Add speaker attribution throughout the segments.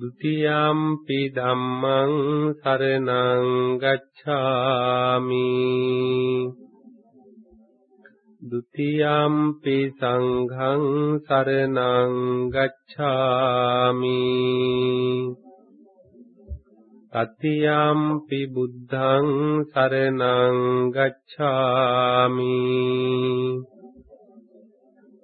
Speaker 1: ဒ ුතියම්පි ධම්මං සරණං ගච්ඡාමි ဒ ුතියම්පි සංඝං සරණං ගච්ඡාමි තතියම්පි බුද්ධං සරණං ගච්ඡාමි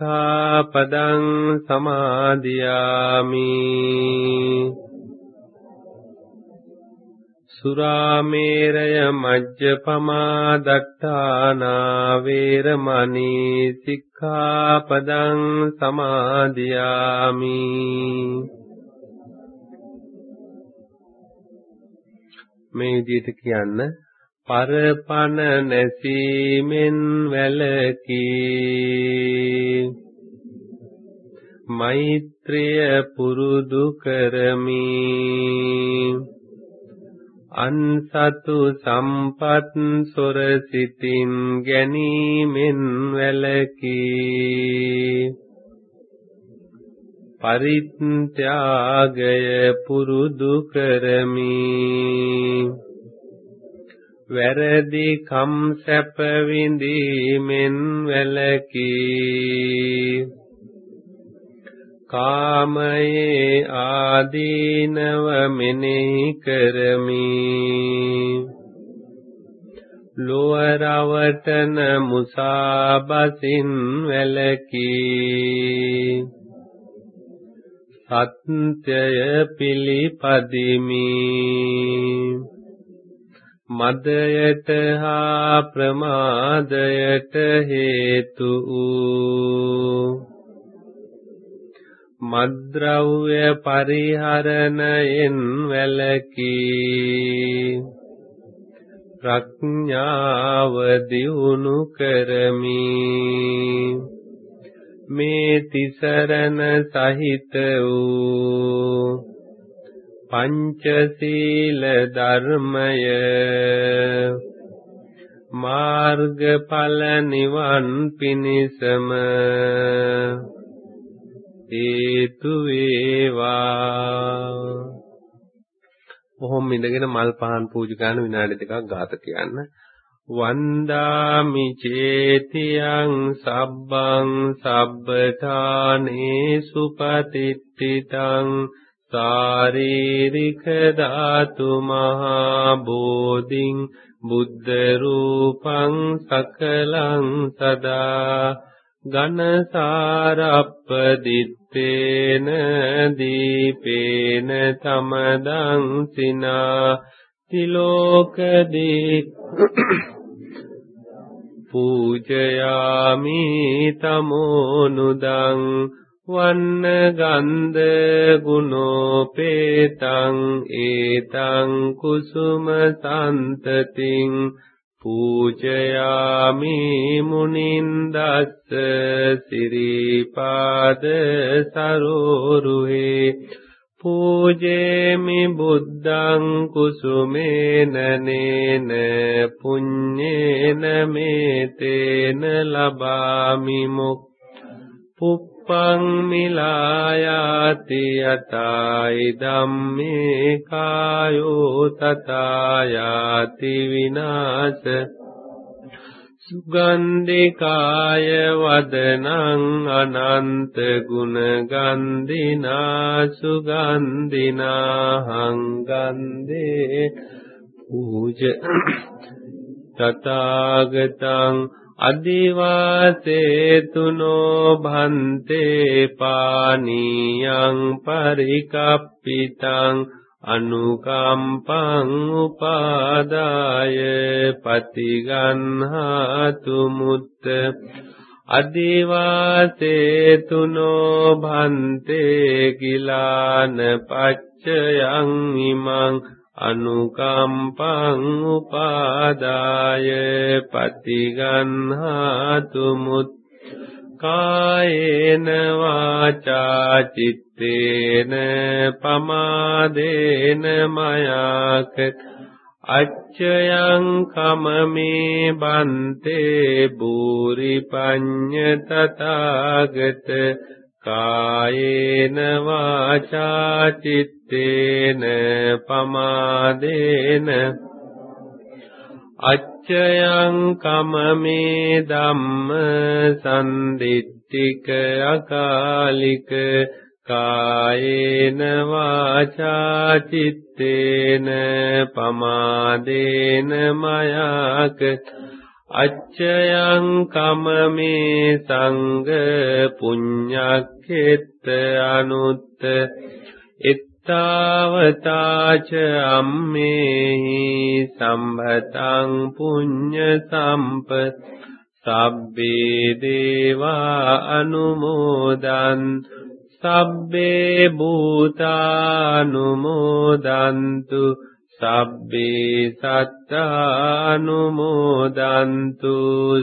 Speaker 1: සික්ඛාපදං සමාදියාමි සුරාමේරය මජ්ජපමා දත්තානා වේරමණී සික්ඛාපදං සමාදියාමි මේ විදිහට කියන්න පරපන නැසීමෙන් වැළකී මෛත්‍රිය පුරුදු කරමි. අන්සතු සම්පත් සොර සිතින් ගැනීමෙන් වැළකී පරිත්‍යාගය පුරුදු කරමි. වැරදි කම් සැප විඳීමෙන් වැළකී. කාමයේ ආදීනව මෙනෙහි කරමි. ලෝරවටන මුසාබසින් වැළකී. සත්‍යය පිළිපදිමි. මදයට හා ප්‍රමාදයට හේතු වූ මද්ද්‍රව්‍ය පරිහරණයෙන් වැළකී ප්‍රඥාව දියුණු කරමි. මේ තිසරණ සහිත වූ පංචශීල ධර්මය. මාර්ගඵල නිවන් පිණිසම. හේතු වේවා. කොහොම ඉඳගෙන මල් පහන් පූජා කරන විනාඩි දෙකක් ගාත කියන්න වන්දාමි චේතියං සබ්බං සබ්බඨානේ සුපතිට්ඨිතං සාරීරික ධාතු මහා බෝධින් බුද්ධ රූපං සකලං සදා ඝනසාරප්පදිත්තේන දීපේන තමදං සිනා තිලෝකදී පූජයාමි තමෝනුදං වන්න ගන්ධ ගුණෝපේතං ඒතං කුසුම සම්තතින් පූජයාමි මුනින්දස්ස සිරිපාද සරෝරුහේ පූජේමි බුද්ධං කුසුමේන නේන පුඤ්ඤේන මේතේන ලබාමි මුක් පුප්පං මිලායාති යතයි ධම්මේ කායෝ තථායාති විනාශ. සුගන්ධිකාය වදනං අනන්ත ගුණ ගන්ධිනා සුගන්ධිනා හංගන්දේ පූජ තථාගතං අදිවාසේතුනෝ භන්තේ පානීයං පරිකප්පිතං අනුකම්පං උපාදාය පතිගන්හාතු මුත්ත. අදිවාසේතුනෝ භන්තේ කිලාන පච්චයං ඉමං අනුකම්පං උපාදාය පතිගන්හාතු මුත් කායේන වාචා චිත්තේන පමාදේන මයාක අච්චයං කමමේ බන්තේ බූරි පඤ්ඤ තථාගත කායේන වාචා චිත්තේන පමාදේන අච්චයං කමමේ ධම්ම සම්දිත්තික අකාලික කායේන වාචා චිත්තේන පමාදේන මයාක අච්චයං කමමේ සංඝ පුඤ්ඤක්ඛෙත්ත අනුත්ත එත්තාවතාච අම්මේහි සම්භතං පුඤ්ඤ සම්පත් සබ්බේ දේවා අනුමෝදන් සබ්බේ භූතානුමෝදන්තු සබ්බේ සත්තානුමෝදන්තු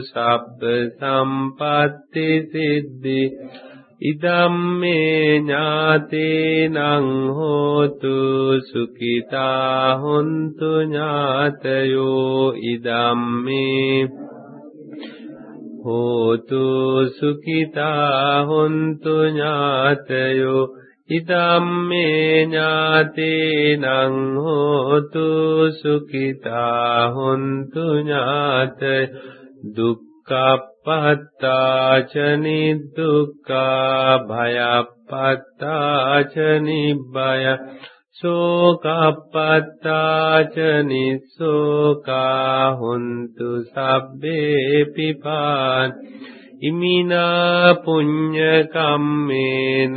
Speaker 1: සබ්බ සම්පත්ති සිද්ධි ඉදම්මේ ඥාතේනං හෝතු සුඛිතා හොන්තු ඥාතයෝ ඉදම්මේ හෝතු සුඛිතා හොන්තු ඥාතයෝ ඉදම්මේ ඥාතේනං හෝතු සුඛිතා හොන්තු ඥාත දුක්ඛප්පත්තාච නිදුක්ඛා භයප්පත්තාච නිබ්බය සෝකප්පත්තාච නිස්සෝකා හොන්තු සබ්බේ පිපාන් ඉමිනා පුඤ්ඤ කම්මේන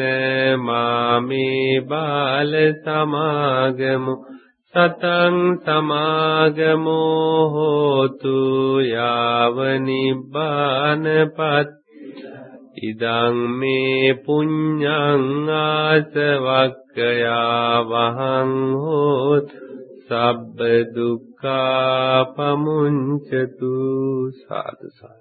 Speaker 1: මාමේ බාල සමාගමු සතං සමාගමෝ හෝතු යාව නිබ්බානපත් ඉදං මේ පුඤ්ඤං ආසවක්කයා වහං හෝත් සබ්බ දුක්ඛා පමුංචතු සාදු සාදු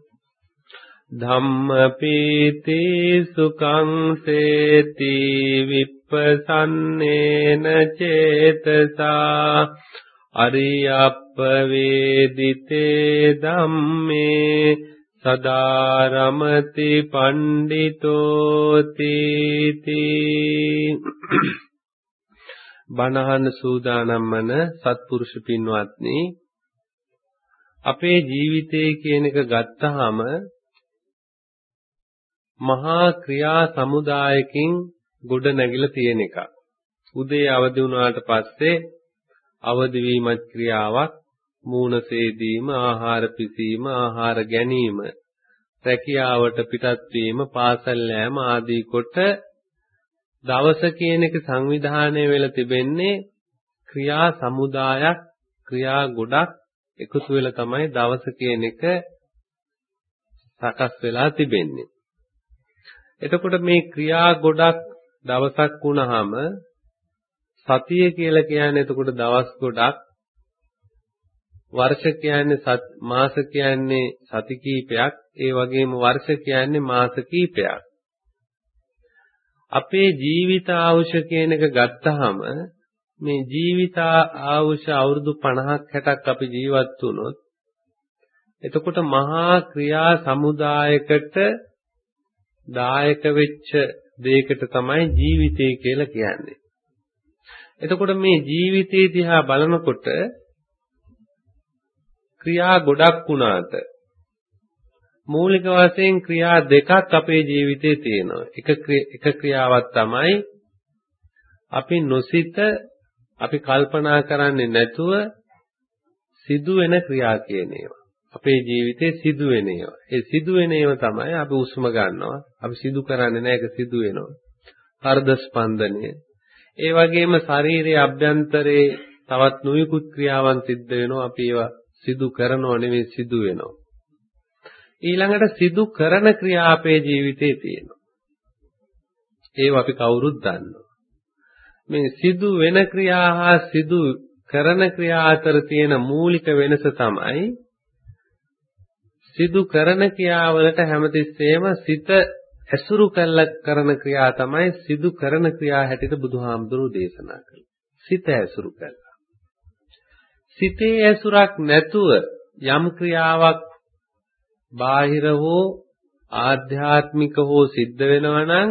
Speaker 1: ධම්මපීති සුඛං සේති විප්පසන්නේන චේතසා අරියප්ප වේදිතේ ධම්මේ සදා රමති පණ්ඩිතෝති බණහන සූදානම් වන සත්පුරුෂ පින්වත්නි අපේ ජීවිතය කියන එක ගත්තාම මහා ක්‍රියා සමුදායකින් ගොඩ නැගිලා තියෙන එකක්. උදේ අවදි වුණාට පස්සේ අවදි වීමත් ක්‍රියාවක් මූණ සේදීම, ආහාර පිසීම, ආහාර ගැනීම, රැකියාවට පිටත් වීම, පාසල් යෑම ආදී කොට දවස කියන එක සංවිධානය වෙලා තිබෙන්නේ ක්‍රියා සමුදායක්, ක්‍රියා ගොඩක් එකතු වෙලා තමයි දවස කියන එක සකස් වෙලා තිබෙන්නේ. එතකොට මේ ක්‍රියා ගොඩක් දවසක් වුණාම සතිය කියලා කියන්නේ එතකොට දවස් ගොඩක් වර්ෂ කියන්නේ මාස කියන්නේ සති කීපයක් ඒ වගේම වර්ෂ කියන්නේ මාස කීපයක්. අපේ ජීවිත ආයුෂ කියන එක ගත්තාම මේ ජීවිත ආයුෂ අවුරුදු 50ක් 60ක් අපි ජීවත් වුණොත් එතකොට මහා ක්‍රියා සමුදායකට දායක වෙච්ච දෙයකට තමයි ජීවිතය කියලා කියන්නේ. එතකොට මේ ජීවිතය දිහා බලනකොට ක්‍රියා ගොඩක් වුණාට මූලික වශයෙන් ක්‍රියා දෙකක් අපේ ජීවිතේ තියෙනවා. එක එක ක්‍රියාවක් තමයි අපි නොසිත අපි කල්පනා කරන්නේ නැතුව සිදුවෙන ක්‍රියා කියන ඒවා. අපේ ජීවිතේ සිදුවෙන ඒවා. ඒ සිදුවෙන ඒවා තමයි අපි උස්ම ගන්නවා. අපි සිදු කරන්නේ නැහැ ඒක සිදු වෙනවා. හෘද ස්පන්දනය. ඒ වගේම ශරීරයේ අභ්‍යන්තරයේ තවත් නුයිකුත් ක්‍රියාවන් සිද්ධ වෙනවා. අපි ඒවා සිදු කරනව නෙවෙයි සිදු වෙනවා. ඊළඟට සිදු කරන ක්‍රියා අපේ ජීවිතේ තියෙනවා. ඒව අපි කවුරුත් දන්නවා. මේ සිදු වෙන ක්‍රියා හා සිදු කරන ක්‍රියා අතර තියෙන මූලික වෙනස තමයි සිදු කරන ක්‍රියාවලට හැමතිස්සෙම සිත ඇසුරු කළ කරන ක්‍රියා තමයි සිදු කරන ක්‍රියා හැටියට බුදුහාමුදුරුවෝ දේශනා කළේ. සිත ඇසුරු කළා. සිතේ ඇසුරක් නැතුව යම් ක්‍රියාවක් බාහිර හෝ ආධ්‍යාත්මික හෝ සිද්ධ වෙනවා නම්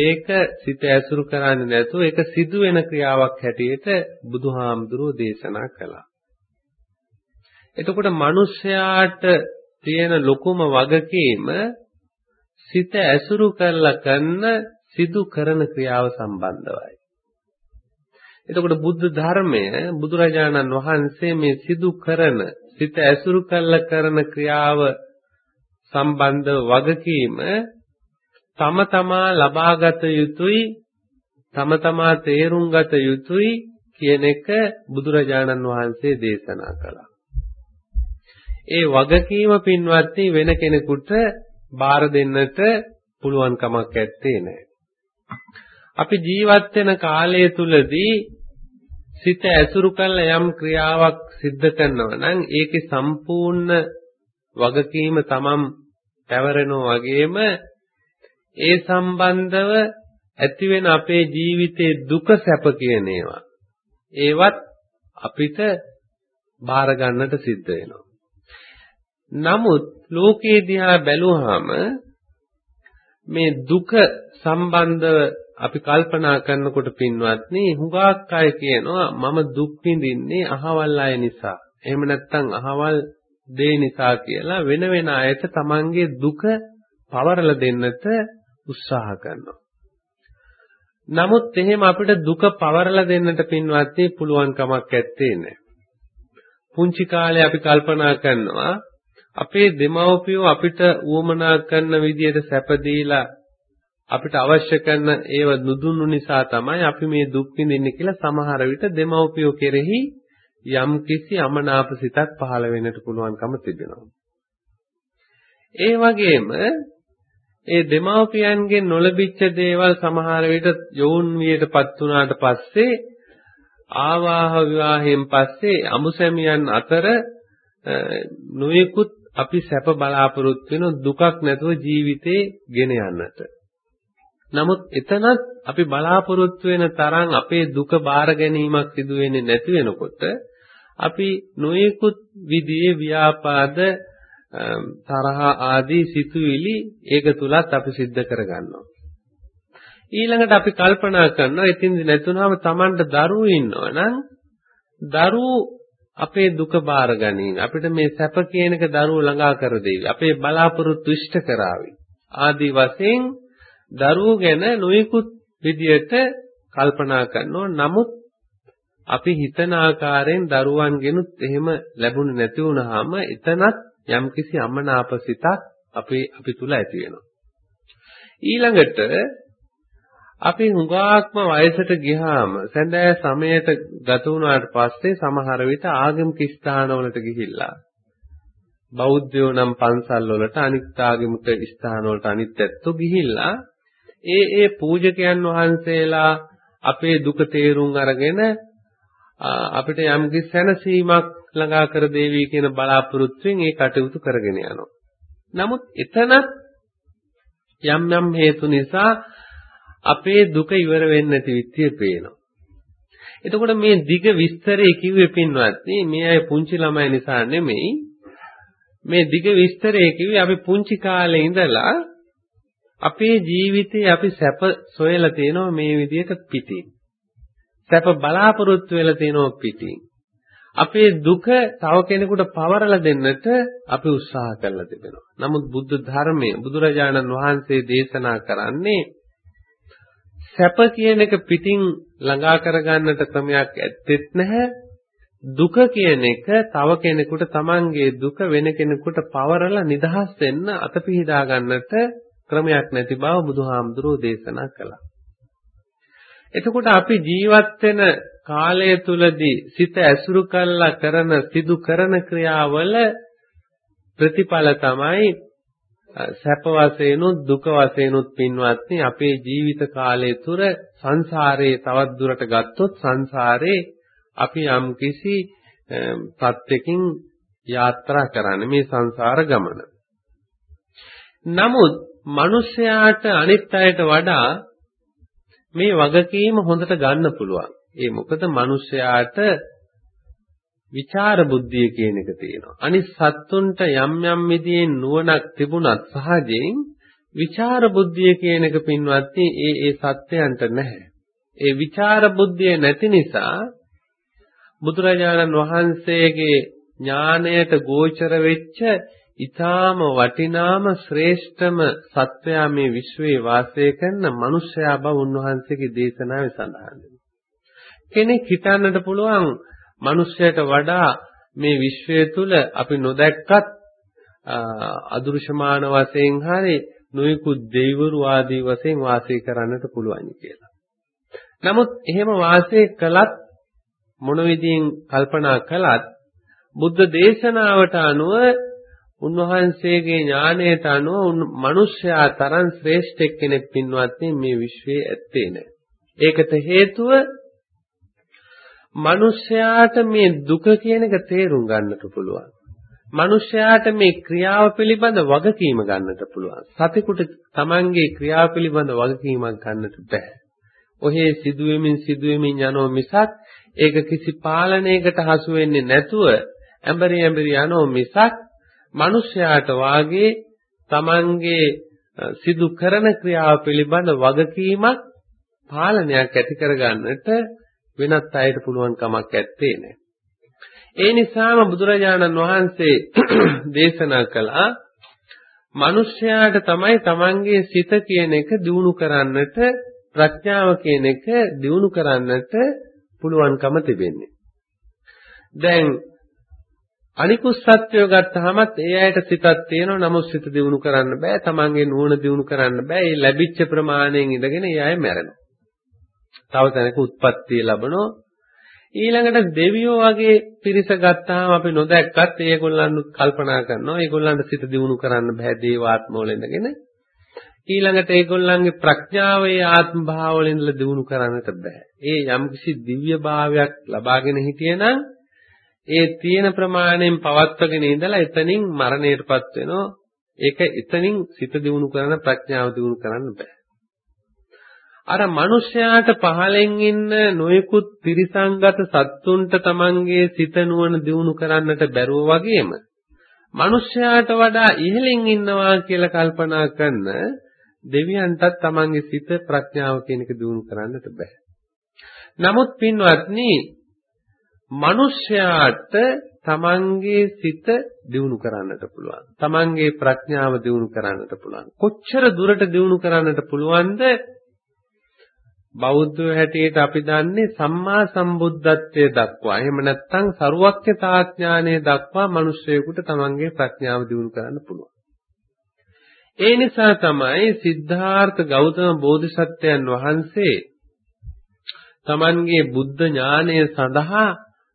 Speaker 1: ඒක සිත ඇසුරු කරන්නේ නැතුව ඒක සිදු වෙන ක්‍රියාවක් හැටියට බුදුහාමුදුරුවෝ දේශනා කළා. එතකොට මිනිස්යාට තියෙන ලොකුම වගකීම සිත ඇසුරු කරලා කරන සිදු කරන ක්‍රියාව සම්බන්ධවයි. එතකොට බුද්ධ ධර්මය බුදුරජාණන් වහන්සේ මේ සිදු කරන සිත ඇසුරු කරලා කරන ක්‍රියාව සම්බන්ධ වගකීම තම තමා ලබාගත යුතුයි තම තමා තේරුම් ගත යුතුයි කියන එක බුදුරජාණන් වහන්සේ දේශනා කළා. ඒ වගකීම පින්වත්නි වෙන කෙනෙකුට බාර දෙන්නට පුළුවන් කමක් නැත්තේ නෑ. අපි ජීවත් වෙන කාලය තුලදී සිත ඇසුරු කරන යම් ක්‍රියාවක් සිද්ධ කරනවා නම් ඒකේ සම්පූර්ණ වගකීම තමම් පැවරෙනවා වගේම ඒ සම්බන්ධව ඇතිවෙන අපේ ජීවිතයේ දුක සැප කියන ඒවා ඒවත් අපිට බාර ගන්නට සිද්ධ වෙනවා. නමුත් ලෝකේ දිහා බැලුවාම මේ දුක සම්බන්ධව අපි කල්පනා කරනකොට පින්වත්නි හුඟක් අය කියනවා මම දුක් විඳින්නේ අහවල් අය නිසා. එහෙම නැත්නම් අහවල් දේ නිසා කියලා වෙන වෙන අයට තමන්ගේ දුක පවරලා දෙන්නට උත්සාහ කරනවා. නමුත් එහෙම අපිට දුක පවරලා දෙන්නට පින්වත්නි පුළුවන් කමක් නැත්තේ නෑ. පුංචි කාලේ අපි කල්පනා කරනවා අපේ දෙමව්පියෝ අපිට උවමනා කරන විදියට සැප දීලා අපිට අවශ්‍ය කරන ඒව නුදුන්නු නිසා තමයි අපි මේ දුක් විඳින්නේ කියලා සමහර විට දෙමව්පියෝ කෙරෙහි යම් කිසි අමනාප සිතක් පහළ වෙන්නට පුළුවන්කම තිබෙනවා. ඒ වගේම ඒ දෙමව්පියන්ගෙන් නොලබිච්ච දේවල් සමහර විට යෝන් වියටපත් වුණාට පස්සේ ආවාහ විවාහයෙන් පස්සේ අමුසැමියන් අතර නොයෙකුත් අපි සැප බලාපොරොත්තු වෙන දුකක් නැතුව ජීවිතේ ගෙන යන්නට. නමුත් එතනත් අපි බලාපොරොත්තු වෙන තරම් අපේ දුක බාර ගැනීමක් සිදු වෙන්නේ නැති වෙනකොට අපි නොයෙකුත් විදිහේ ව්‍යාපාද තරහ ආදී සිතුවිලි ඒක තුලත් අපි සිද්ධ කරගන්නවා. ඊළඟට අපි කල්පනා කරනවා ඉතින්දි නැතුනම Tamanට දරුවෝ ඉන්නවනම් දරුවෝ අපේ දුක බාර ගනින් අපිට මේ සැප කියන එක දරුවෝ ළඟා කර දෙවි. අපේ බලාපොරොත්තු ඉෂ්ට කරાવી. ආදී වශයෙන් දරුවෝ ගැන නොයෙකුත් විදියට කල්පනා කරනවා. නමුත් අපි හිතන ආකාරයෙන් දරුවන්ගෙනුත් එහෙම ලැබුණේ නැති වුනහම එතනත් යම්කිසි අමනාප සිතක් අපි අපි තුල ඇති වෙනවා. ඊළඟට අපි හුඟාක්ම වයසට ගියාම සැඳෑ සමයට ගත වුණාට පස්සේ සමහර විට ආගමික ස්ථානවලට ගිහිල්ලා බෞද්ධයෝ නම් පන්සල් වලට අනිත් ආගමික ස්ථාන වලට අනිත් ඇත්තෝ ගිහිල්ලා ඒ ඒ පූජකයන් වහන්සේලා අපේ දුක තේරුම් අරගෙන අපිට යම් කිසි සැනසීමක් ළඟා කර දෙවි කියන බලාපොරොත්තුෙන් ඒ කටයුතු කරගෙන යනවා. නමුත් එතන යම් යම් හේතු නිසා අපේ දුක ඉවර වෙන්නේ නැති විත්තිය පේනවා. එතකොට මේ දිග විස්තරය කිව්වේ පින්වත්නි මේ අය පුංචි ළමයි නිසා නෙමෙයි මේ දිග විස්තරය කිව්වේ අපි පුංචි කාලේ ඉඳලා අපේ ජීවිතේ අපි සැප සොයලා තියෙනවා මේ විදිහට පිටින්. සැප බලාපොරොත්තු වෙලා තියෙනවා පිටින්. අපේ දුක තව කෙනෙකුට පවරලා දෙන්නට අපි උත්සාහ කරලා තිබෙනවා. නමුත් බුද්ධ ධර්මයේ බුදුරජාණන් වහන්සේ දේශනා කරන්නේ සැප කියන එක පිටින් ළඟා කරගන්නට ක්‍රමයක් ඇත්තෙත් නැහැ. දුක කියන එක තව කෙනෙකුට තමන්ගේ දුක වෙන කෙනෙකුට පවරලා නිදහස් වෙන්න අතපිහිදා ගන්නට ක්‍රමයක් නැති බව බුදුහාමුදුරෝ දේශනා කළා. එතකොට අපි ජීවත් වෙන කාලය තුලදී සිත ඇසුරු කළා කරන සිදු කරන ක්‍රියාවල ප්‍රතිඵල තමයි සැප වශයෙන්ුත් දුක වශයෙන්ුත් පින්වත්නි අපේ ජීවිත කාලය තුර සංසාරේ තවත් දුරට ගත්තොත් සංසාරේ අපි යම් කිසි සත්‍යකින් යාත්‍රා කරන්නේ මේ සංසාර ගමන. නමුත් මිනිස්යාට අනිත් අයට වඩා මේ වගකීම හොඳට ගන්න පුළුවන්. ඒ මොකද මිනිස්යාට විචාර බුද්ධිය කියන එක තියෙනවා. අනිත් සත්තුන්ට යම් යම් විදිහේ නුවණක් තිබුණත් සහජයෙන් විචාර බුද්ධිය කියන එක පින්වත්නි ඒ ඒ සත්‍යයන්ට නැහැ. ඒ විචාර බුද්ධිය නැති නිසා බුදුරජාණන් වහන්සේගේ ඥාණයට ගෝචර වෙච්ච ඊටාම වටිනාම ශ්‍රේෂ්ඨම සත්වයා මේ විශ්වයේ වාසය කරන මනුෂ්‍යයා බව උන්වහන්සේගේ දේශනාවේ සඳහන් කෙනෙක් හිතන්නට පුළුවන් මනුෂ්‍යයට වඩා මේ විශ්වය තුල අපි නොදැක්කත් අදෘශ්‍යමාන වශයෙන් හරි නොයෙකුත් දෙවිවරු ආදී වශයෙන් වාසය කරන්නට පුළුවන් කියලා. නමුත් එහෙම වාසය කළත් මොන විදියෙන් කල්පනා කළත් බුද්ධ දේශනාවට අනුව උන්වහන්සේගේ ඥාණයට අනුව මිනිස්යා තරම් ශ්‍රේෂ්ඨ කෙනෙක් පින්වත්නි මේ විශ්වයේ ඇත්තේ නැහැ. ඒකට හේතුව මිනිස්යාට මේ දුක කියන එක තේරුම් ගන්නට පුළුවන්. මිනිස්යාට මේ ක්‍රියාව පිළිබඳ වගකීම ගන්නට පුළුවන්. සතෙකුට Tamanගේ ක්‍රියාව පිළිබඳ වගකීමක් ගන්නට බෑ. ඔහේ සිදුවෙමින් සිදුවෙමින් යනෝ මිසක් ඒක කිසි පාලනයකට හසු වෙන්නේ නැතුව ඇඹරි ඇඹරි යනෝ මිසක් මිනිස්යාට වාගේ Tamanගේ සිදු කරන ක්‍රියාව පිළිබඳ වගකීමක් පාලනයක් ඇති කරගන්නට වෙනත් අයට පුළුවන් කමක් ඇත්තේ නැහැ. ඒ නිසාම බුදුරජාණන් වහන්සේ දේශනා කළා මිනිස්යාට තමයි Tamanගේ සිත කියන එක දිනු කරන්නට ප්‍රඥාව කියන එක දිනු කරන්නට පුළුවන්කම තිබෙන්නේ. දැන් අනිකුත් සත්‍යය ගත්තාමත් ඒ ඇයට සිතක් තියෙනවා නමුත් සිත දිනු කරන්න බෑ. Tamanගේ නුවණ දිනු කරන්න බෑ. ඒ ලැබිච්ච ප්‍රමාණයෙන් ඉඳගෙන ඒ අය මැරෙනවා. තව තැනක උත්පත්තිය ලැබනෝ ඊළඟට දෙවියෝ වගේ පිරිස ගත්තාම අපි නොදැක්කත් ඒගොල්ලන් කල්පනා කරනවා ඒගොල්ලන්ට සිත දිනු කරන්න බෑ දේවාත්මවල ඉඳගෙන. ඊළඟට ඒගොල්ලන්ගේ ප්‍රඥාවේ ආත්ම භාවවල ඉඳලා දිනු කරන්නට බෑ. ඒ යම්කිසි දිව්‍ය භාවයක් ලබාගෙන හිටියනම් ඒ තියෙන ප්‍රමාණයෙන් පවත්වගෙන ඉඳලා එතනින් මරණයටපත් වෙනවා. ඒක එතනින් සිත දිනු කරන ප්‍රඥාව දිනු කරන්න බෑ. අර මිනිස්යාට පහලෙන් ඉන්න නොයෙකුත් තිරිසංගත සත්තුන්ට තමන්ගේ සිත නුවණ දියුණු කරන්නට බැරුව වගේම මිනිස්යාට වඩා ඉහළින් ඉන්නවා කියලා කල්පනා කරන දෙවියන්ටත් තමන්ගේ සිත ප්‍රඥාව කියන එක දිනු කරන්නට බෑ. නමුත් පින්වත්නි මිනිස්යාට තමන්ගේ සිත දිනු කරන්නට පුළුවන්. තමන්ගේ ප්‍රඥාව දිනු කරන්නට පුළුවන්. කොච්චර දුරට දිනු කරන්නට පුළුවන්ද? බෞද්ධ හැටියට අපි දන්නේ සම්මා සම්බුද්ධත්වයේ දක්වා එහෙම නැත්නම් ਸਰුවක්්‍යතා ඥානය දක්වා මිනිස්සෙකුට තමන්ගේ ප්‍රඥාව දිනු කරන්න පුළුවන්. ඒ නිසා තමයි සිද්ධාර්ථ ගෞතම බෝධිසත්වයන් වහන්සේ තමන්ගේ බුද්ධ ඥානය සඳහා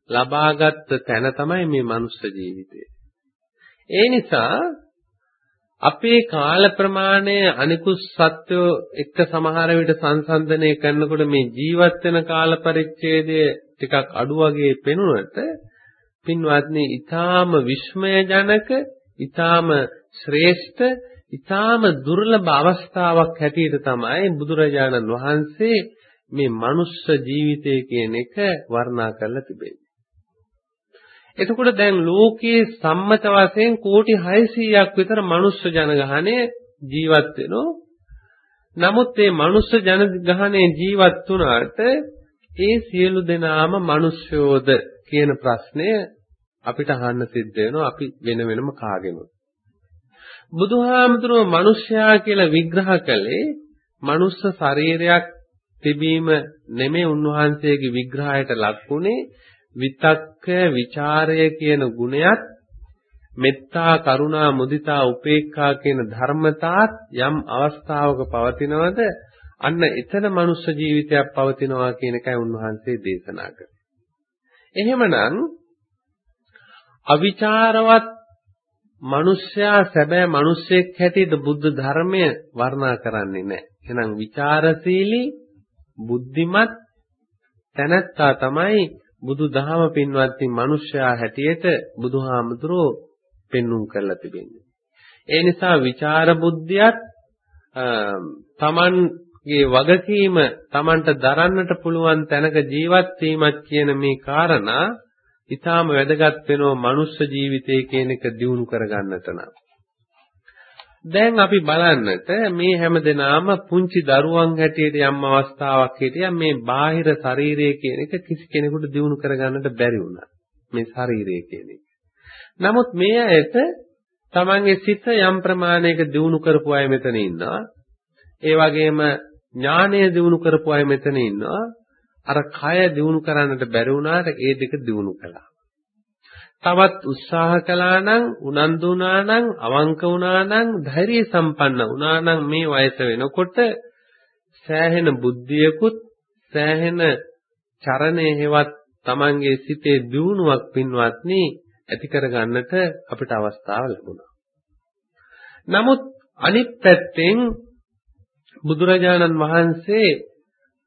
Speaker 1: ලබාගත් තැන තමයි මේ මනුස්ස ජීවිතය. ඒ නිසා අපේ කාල ප්‍රමාණය අනිකුත් සත්වෝ එක්ක සමහර විට සංසන්දනය කරනකොට මේ ජීවත් වෙන කාල පරිච්ඡේදය ටිකක් අඩු වගේ පෙනුනට පින්වත්නි ඊටාම විස්මයජනක ඊටාම ශ්‍රේෂ්ඨ ඊටාම දුර්ලභ අවස්ථාවක් හැටියට තමයි බුදුරජාණන් වහන්සේ මේ මනුස්ස ජීවිතය කියන එක වර්ණනා කරලා තිබෙන්නේ. එතකොට දැන් ලෝකයේ සම්මත වශයෙන් කෝටි 600ක් විතර මනුස්ස ජනගහණය ජීවත් වෙනවා. නමුත් මේ මනුස්ස ජනගහණය ජීවත් වුණාට ඒ සියලු දෙනාම මිනිස්යෝද කියන ප්‍රශ්නය අපිට අහන්න සිද්ධ වෙනවා අපි වෙන වෙනම කාගෙනොත්. බුදුහාමුදුරුවෝ මිනිස්යා කියලා විග්‍රහ කළේ මනුස්ස ශරීරයක් තිබීම නෙමෙයි උන්වහන්සේගේ විග්‍රහයට ලක්ුණේ විතක්ක ਵਿਚාරය කියන ගුණයත් මෙත්තා කරුණා මුදිතා උපේක්ඛා කියන ධර්මතාත් යම් අවස්ථාවක පවතිනවද අන්න එතන මනුෂ්‍ය ජීවිතයක් පවතිනවා කියන එකයි උන්වහන්සේ දේශනා කරන්නේ. එහෙමනම් අවිචාරවත් මිනිස්සයා සැබෑ මිනිසෙක් හැටියට බුද්ධ ධර්මය වර්ණනා කරන්නේ නැහැ. එහෙනම් විචාරශීලී බුද්ධිමත් තැනැත්තා තමයි බුදු දහම පින්වත්නි මිනිස්සයා හැටියට බුදුහාමුදුරෝ පෙන්눔 කරලා තිබෙන්නේ. ඒ නිසා විචාර බුද්ධියත් තමන්ගේ වගකීම තමන්ට දරන්නට පුළුවන් තැනක ජීවත් වීමත් කියන මේ කාරණා ඊටාම වැදගත් වෙනවා මනුෂ්‍ය ජීවිතය කියන එක දියුණු කරගන්නට නම්. දැන් අපි බලන්නට මේ හැමදෙනාම පුංචි දරුවන් හැටියට යම් අවස්ථාවක් හිටියා මේ බාහිර ශරීරය කියන එක කිසි කෙනෙකුට දිනු කරගන්නට බැරි වුණා. මේ ශරීරය කියන එක. නමුත් මේ ඇයට තමන්ගේ සිත යම් ප්‍රමාණයක දිනු කරපු අය මෙතන ඉන්නවා. ඒ වගේම ඥානය දිනු කරපු අය මෙතන ඉන්නවා. අර කය දිනු කරන්නට බැරි වුණාට ඒ දෙක දිනු කළා. තවත් උත්සාහ කළා නම් උනන්දු වුණා නම් අවංක වුණා නම් ධෛර්ය සම්පන්න වුණා නම් මේ වයස වෙනකොට සෑහෙන බුද්ධියකුත් සෑහෙන චරණයේ හේවත් Tamange සිතේ දියුණුවක් පින්වත්නි ඇති කරගන්නට අපිට අවස්ථාව ලැබුණා. නමුත් අනිත් පැත්තෙන් බුදුරජාණන් වහන්සේ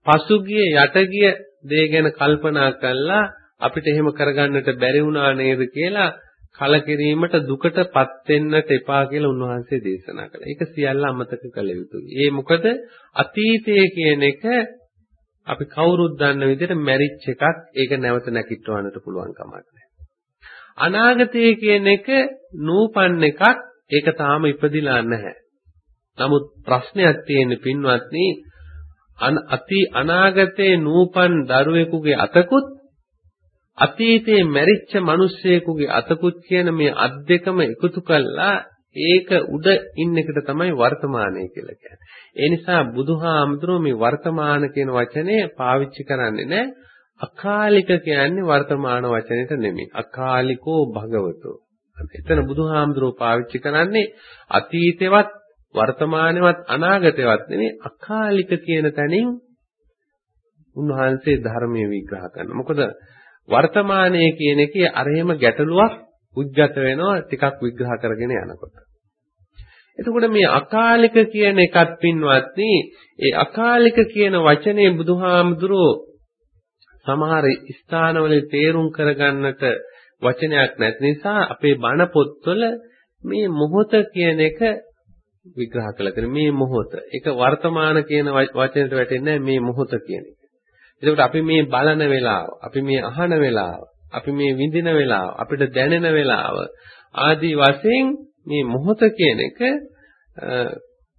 Speaker 1: පසුගිය යටගිය දේ ගැන කල්පනා කළා අපිට එහෙම කරගන්නට බැරි වුණා නේද කියලා කලකිරීමට දුකටපත් වෙන්නට එපා කියලා උන්වහන්සේ දේශනා කළා. ඒක සියල්ල අමතක කළ යුතුයි. ඒ මොකද අතීතයේ කියන එක අපි කවුරුත් දන්න විදිහට මැරිච් එකක් ඒක නැවත නැකිටවන්නට පුළුවන් කමක් නැහැ. අනාගතයේ කියන එක නූපන් එකක් ඒක තාම ඉපදිලා නැහැ. නමුත් ප්‍රශ්නයක් තියෙන්නේ පින්වත්නි අති අනාගතයේ නූපන් දරුවෙකුගේ අතකුත් අතීතයේ මැරිච්ච මිනිස්සෙකුගේ අතකුත් කියන මේ අත් දෙකම එකතු කළා ඒක උඩ ඉන්න එකට තමයි වර්තමානය කියලා කියන්නේ. ඒ නිසා බුදුහාමුදුරුවෝ මේ වර්තමාන කියන වචනේ පාවිච්චි කරන්නේ නැහැ. අකාලික කියන්නේ වර්තමාන වචනෙට නෙමෙයි. අකාලිකෝ භගවතෝ. එතන බුදුහාමුදුරුවෝ පාවිච්චි කරන්නේ අතීතේවත් වර්තමානේවත් අනාගතේවත් නෙමෙයි අකාලික කියන තැනින් උන්වහන්සේ ධර්මයේ විග්‍රහ කරනවා. මොකද වර්තමානයේ කියන එකේ අරහෙම ගැටලුවක් උද්ගත වෙනවා ටිකක් විග්‍රහ කරගෙන යනකොට. එතකොට මේ අකාලික කියන එකත් පින්වත්නි ඒ අකාලික කියන වචනේ බුදුහාමුදුරෝ සමහර ස්ථානවල තේරුම් කරගන්නට වචනයක් නැති නිසා අපේ බණ පොත්වල මේ මොහොත කියන එක විග්‍රහ කළා තියෙන මේ මොහොත. ඒක වර්තමාන කියන වචනෙට වැටෙන්නේ මේ මොහොත කියන එක. එතකොට අපි මේ බලන වෙලාව, අපි මේ අහන වෙලාව, අපි මේ විඳින වෙලාව, අපිට දැනෙන වෙලාව, ආදී වශයෙන් මේ මොහොත කියන එක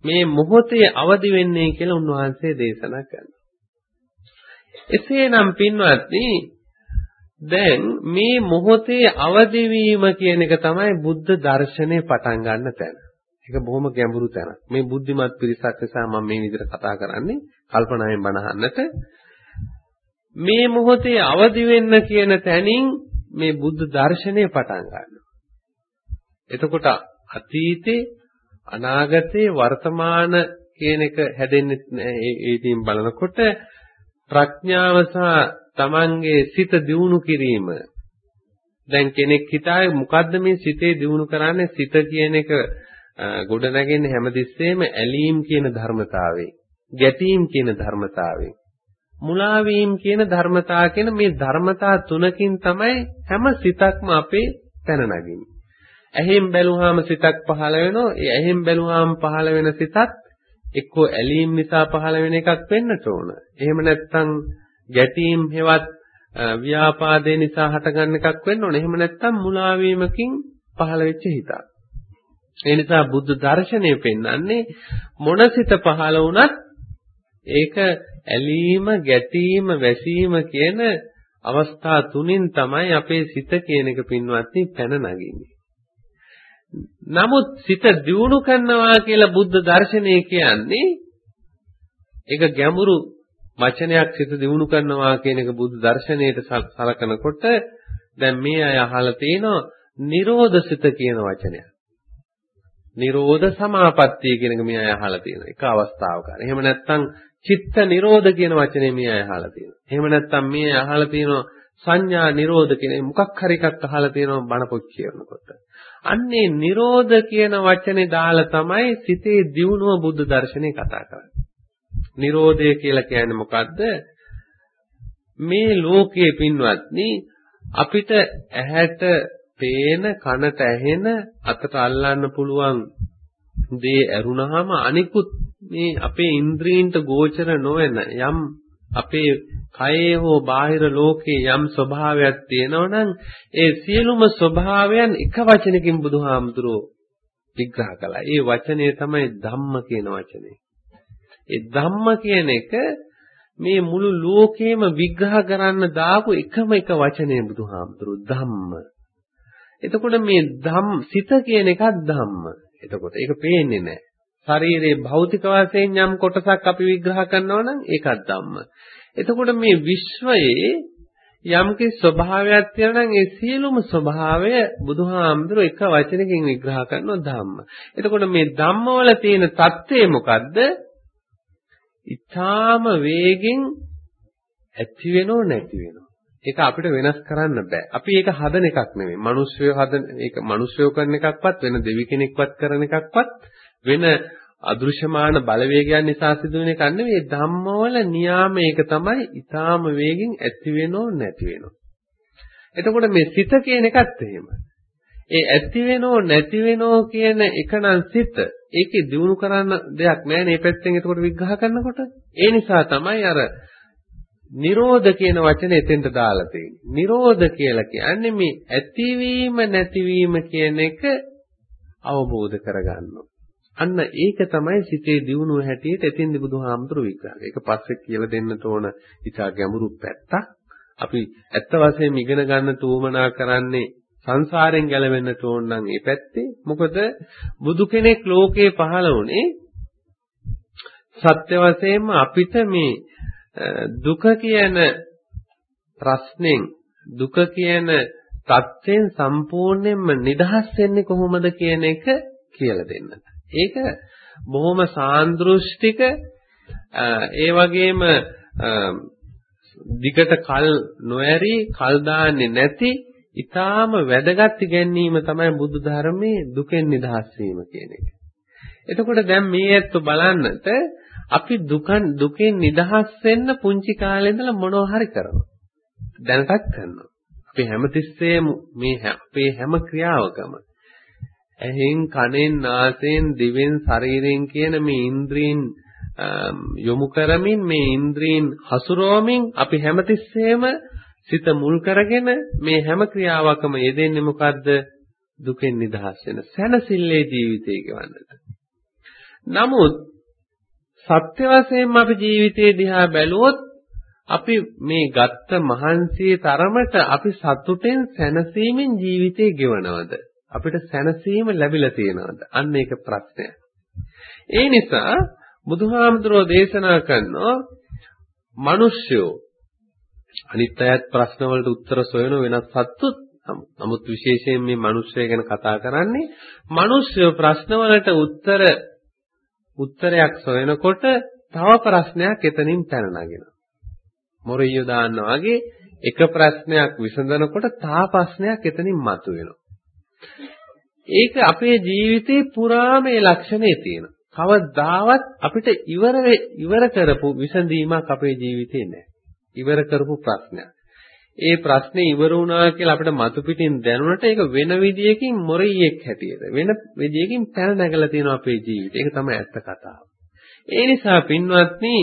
Speaker 1: මේ මොහොතේ අවදි වෙන්නේ කියලා උන්වහන්සේ දේශනා කරනවා. එසේනම් පින්වත්නි දැන් මේ මොහොතේ අවදි වීම කියන එක තමයි බුද්ධ දර්ශනේ පටන් ගන්න තැන. ඒක බොහොම ගැඹුරු තැනක්. මේ බුද්ධිමත් පිරිසක් නිසා මම මේ විදිහට කතා කරන්නේ කල්පනාවෙන් බණහන්නට. මේ මොහොතේ අවදි වෙන්න කියන තැනින් මේ බුද්ධ දර්ශනේ පටන් ගන්නවා. එතකොට අතීතේ අනාගතේ වර්තමාන කියන එක හැදෙන්නේ ඒ ඉතින් බලනකොට ප්‍රඥාව සහ Tamanගේ සිත දියුණු කිරීම. දැන් කෙනෙක් හිතාවේ මොකද්ද මේ සිතේ දියුණු කරන්නේ? සිත කියන එක ගොඩ නැගෙන්නේ හැමතිස්සෙම ඇලීම් කියන ධර්මතාවේ ගැටීම් කියන ධර්මතාවේ. මුලා වීම කියන ධර්මතා කියන මේ ධර්මතා තුනකින් තමයි හැම සිතක්ම අපේ පැන නගින්නේ. ඇහෙන් බැලුවාම සිතක් පහළ වෙනවා. ඒ ඇහෙන් බැලුවාම පහළ වෙන සිතත් එක්කෝ ඇලීම් නිසා පහළ වෙන එකක් වෙන්නට ඕන. එහෙම නැත්නම් ගැටීම් හෙවත් ව්‍යාපාදේ නිසා හටගන්න එකක් වෙන්න ඕන. එහෙම නැත්නම් මුලා වීමකින් පහළ වෙච්ච හිතක්. ඒ නිසා බුද්ධ දර්ශනය පෙන්වන්නේ මොනසිත පහළ වුණත් ඒක ඇලීම, ගැටීම, වැසීම කියන අවස්ථා තුنين තමයි අපේ සිත කියන එක පින්වත්නි පැන නගින්නේ. නමුත් සිත දියුණු කරනවා කියලා බුද්ධ දර්ශනය කියන්නේ ඒක ගැඹුරු වචනයක් සිත දියුණු කරනවා කියන එක බුද්ධ දර්ශනයට සලකනකොට දැන් මේ අය අහලා තිනවා නිරෝධ සිත කියන වචනයක්. නිරෝධ සමාපත්තිය කියන එක මේ අය අහලා තියෙනවා. එක අවස්ථාවක. එහෙම නැත්නම් චිත්ත නිරෝධ කියන වචනේ මේ අය අහලා තියෙනවා. එහෙම නැත්නම් මේ අය අහලා තියෙනවා සංඥා නිරෝධ කියන මොකක් හරි එකක් අහලා තියෙනවා බණ පොත් කියනකොට. අන්නේ නිරෝධ කියන වචනේ දාලා තමයි සිතේ දියුණුව බුද්ධ දර්ශනේ කතා කරන්නේ. නිරෝධය කියලා කියන්නේ මොකද්ද? මේ ලෝකයේ පින්වත්නි අපිට ඇහැට පේන කනට ඇහෙන අතට අල්ලන්න පුළුවන් දේ ඇරුණාම අනිකුත් මේ අපේ ඉන්ද්‍රීන්ට ගෝචර නොවන යම් අපේ කයේ හෝ බාහිර ලෝකයේ යම් ස්වභාවයක් තියෙනවනම් ඒ සියලුම ස්වභාවයන් එක වචනකින් බුදුහාමුදුරෝ විග්‍රහ කළා. ඒ වචනේ තමයි ධම්ම කියන වචනේ. ඒ ධම්ම කියන එක මේ මුළු ලෝකෙම විග්‍රහ කරන්න දාපු එකම එක වචනේ බුදුහාමුදුරෝ ධම්ම. එතකොට මේ ධම් සිත කියන එකක් ධම්ම. එතකොට ඒක පේන්නේ නැහැ. ශරීරයේ භෞතික වශයෙන් යම් කොටසක් අපි විග්‍රහ කරනවා නම් ඒකත් ධම්ම. එතකොට මේ විශ්වයේ යම්කි ස්වභාවයක් තියෙනවා නම් ඒ සියලුම ස්වභාවය බුදුහාමුදුර එක වචනකින් විග්‍රහ කරනවා ධම්ම. එතකොට මේ ධම්මවල තියෙන தත්ත්වය මොකද්ද? ඊටාම වේගෙන් ඇති වෙනව නැති වෙනව. ඒක අපිට වෙනස් කරන්න බෑ. අපි ඒක හදන එකක් නෙමෙයි. මිනිස්සුયો හදන ඒක මිනිස්සුયો කරන එකක්වත් වෙන දෙවි කෙනෙක්වත් කරන එකක්වත් වෙන අදෘශ්‍යමාන බලවේගයන් නිසා සිදුවෙන එකක් නෙවෙයි ධම්මවල නියාමයක තමයි ඊටාම වේගින් ඇති වෙනෝ නැති වෙනෝ. එතකොට මේ සිත කියන එකත් එහෙම. ඒ ඇති වෙනෝ නැති වෙනෝ කියන එකනම් සිත ඒකේ දිනු කරන්න දෙයක් නැහැ මේ පැත්තෙන් එතකොට විග්‍රහ කරනකොට. ඒ නිසා තමයි අර නිරෝධ කියන වචනේ එතෙන්ට දාලා තියෙන්නේ. නිරෝධ කියලා කියන්නේ මේ ඇතිවීම නැතිවීම කියන එක අවබෝධ කරගන්නවා. අන්න ඒක තමයි සිතේ දියුණුව හැටියට එතින්දි බුදුහාමුදුරු විග්‍රහය. ඒක පස්සේ කියලා දෙන්නට ඕන ඉතා ගැඹුරු පැත්තක්. අපි ඇත්ත වශයෙන්ම ඉගෙන ගන්න තෝමනා කරන්නේ සංසාරයෙන් ගැලවෙන්න ඕන නම් ඒ පැත්තේ. මොකද බුදු කෙනෙක් ලෝකේ පහළ වුණේ සත්‍ය වශයෙන්ම අපිට මේ දුක කියන ප්‍රශ්නෙන් දුක කියන தත්යෙන් සම්පූර්ණයෙන්ම නිදහස් වෙන්නේ කොහොමද කියන එක කියලා දෙන්නට. ඒක බොහොම සාන්දෘෂ්ටික ඒ වගේම දිගට කල් නොඇරි කල් දාන්නේ නැති ඊටාම වැදගත් ඉගැන්වීම තමයි බුදු ධර්මයේ දුකෙන් නිදහස් වීම කියන එක. එතකොට දැන් මේ ඇත්ත බලන්නට අපි දුකන් දුකෙන් නිදහස් වෙන්න පුංචි කාලේ ඉඳලා මොනවා හරි කරනවා. දැනටත් කරනවා. අපි හැමතිස්සෙම මේ අපේ හැම ක්‍රියාවකම ඇහෙන් කනෙන් නාසයෙන් දිවෙන් ශරීරයෙන් කියන මේ ඉන්ද්‍රීන් යොමු කරමින් මේ ඉන්ද්‍රීන් හසුරවමින් අපි හැමතිස්සෙම සිත මුල් කරගෙන මේ හැම ක්‍රියාවකම යෙදෙන්නේ මොකද්ද දුකෙන් නිදහස් වෙන සැනසille ජීවිතය ගෙවන්නට. නමුත් සත්‍ය වශයෙන්ම අපි ජීවිතේ දිහා බැලුවොත් අපි මේ ගත්ත මහන්සියේ තරමට අපි සතුටෙන් සැනසීමෙන් ජීවිතේ ගෙවනවද? අපිට සැනසීම ලැබිලා තියෙනවද? අන්න ඒක ප්‍රශ්නයක්. ඒ නිසා බුදුහාමුදුරෝ දේශනා කරනවා මිනිස්සුયો අනිත් අයත් ප්‍රශ්න වලට උත්තර සොයන වෙනත් සත්තුත් නමුත් විශේෂයෙන් මේ මිනිස්සය ගැන කතා කරන්නේ මිනිස්සු ප්‍රශ්න වලට උත්තර උත්තරයක් සොයනකොට තව ප්‍රශ්නයක් එතනින් පැන නගිනවා. මොරියෝ දාන්නා වගේ එක ප්‍රශ්නයක් විසඳනකොට තව ප්‍රශ්නයක් එතනින් මතුවෙනවා. ඒක අපේ ජීවිතේ පුරා මේ ලක්ෂණේ තියෙනවා. කවදාවත් අපිට ඉවර ඉවර කරපු විසඳීමක් අපේ ජීවිතේ නැහැ. ඉවර කරපු ප්‍රශ්නයක්. ඒ ප්‍රශ්නේ ඉවර වුණා කියලා අපිට මතු පිටින් දැනුණට ඒක වෙන විදියකින් මොරියෙක් හැටියට වෙන විදියකින් පැන නැගලා තියෙනවා අපේ ජීවිතේ. ඒක තමයි ඇත්ත කතාව. ඒ නිසා පින්වත්නි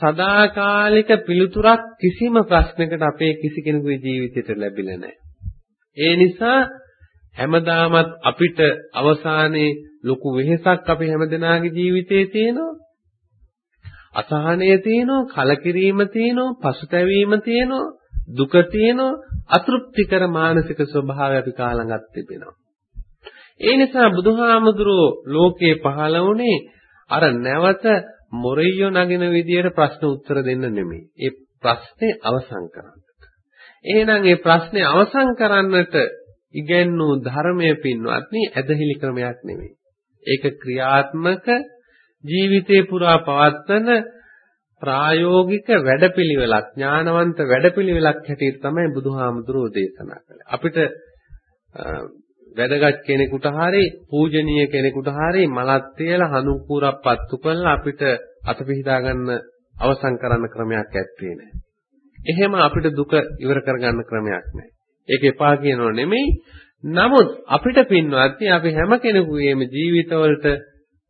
Speaker 1: සදාකාලික පිළිතුරක් කිසිම ප්‍රශ්නයකට අපේ කිසි කෙනෙකුගේ ජීවිතයට ලැබිලා නැහැ. ඒ නිසා හැමදාමත් අපිට අවසානයේ ලොකු වෙහෙසක් අපි හැමදෙනාගේ ජීවිතේ තියෙනවා. අසහනය තියෙනවා, කලකිරීම තියෙනවා, පසුතැවීම තියෙනවා, දුක තියෙනවා, අතෘප්තිකර මානසික ස්වභාවය අපි කාලඟත් තිබෙනවා. ඒ නිසා බුදුහාමුදුරෝ ලෝකේ පහළ වුණේ අර නැවත මොරියෝ නගින විදියට ප්‍රශ්න උත්තර දෙන්න නෙමෙයි. ඒ ප්‍රශ්නේ අවසන් කරන්නට. එහෙනම් ඒ ප්‍රශ්නේ අවසන් කරන්නට ඉගැන්වූ ධර්මයේ පින්වත්නි ඇදහිලි ක්‍රමයක් නෙමෙයි. ඒක ක්‍රියාත්මක ජීවිතේ පුරා පවත්වන ප්‍රායෝගික වැඩපිළිවෙලක් ඥානවන්ත වැඩපිළිවෙලක් හැටියට තමයි බුදුහාමුදුරෝ දේශනා කළේ. අපිට වැදගත් කෙනෙකුට හරි පූජනීය කෙනෙකුට හරි මලක් තියලා හනුකුරක් පත්තු කරලා අපිට අත පිහිදා ගන්න අවසන් කරන්න ක්‍රමයක් ඇත්තේ නැහැ. එහෙම අපිට දුක ඉවර කරගන්න ක්‍රමයක් නැහැ. ඒක එපා කියනව නෙමෙයි. නමුත් අපිට පින්වත්නි අපි හැම කෙනෙකුගේම ජීවිතවලට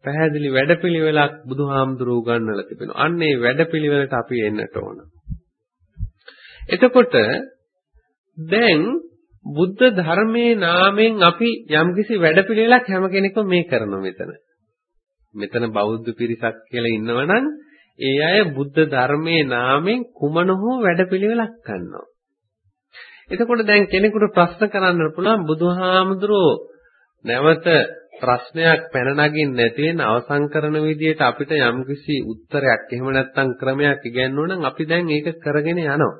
Speaker 1: පැහැදිලි වැඩපිළිවෙලක් බුදුහාමුදුරුවෝ ගන්නලා තිබෙනවා. අන්න ඒ වැඩපිළිවෙලට අපි එන්නට ඕන. එතකොට දැන් බුද්ධ ධර්මයේ නාමයෙන් අපි යම්කිසි වැඩපිළිවෙලක් හැම කෙනෙක්ම මේ කරනවා මෙතන. මෙතන බෞද්ධ පිරිසක් කියලා ඉන්නවනම් ඒ අය බුද්ධ ධර්මයේ නාමයෙන් කුමන හෝ වැඩපිළිවෙලක් කරනවා. එතකොට දැන් කෙනෙකුට ප්‍රශ්න කරන්න පුළුවන් බුදුහාමුදුරෝ නැවත ප්‍රශ්නයක් පැන නගින්න නැති වෙන අවසන් කරන විදිහට අපිට යම්කිසි උත්තරයක් එහෙම නැත්නම් ක්‍රමයක් ඉගැන්වුවා නම් අපි දැන් ඒක කරගෙන යනවා.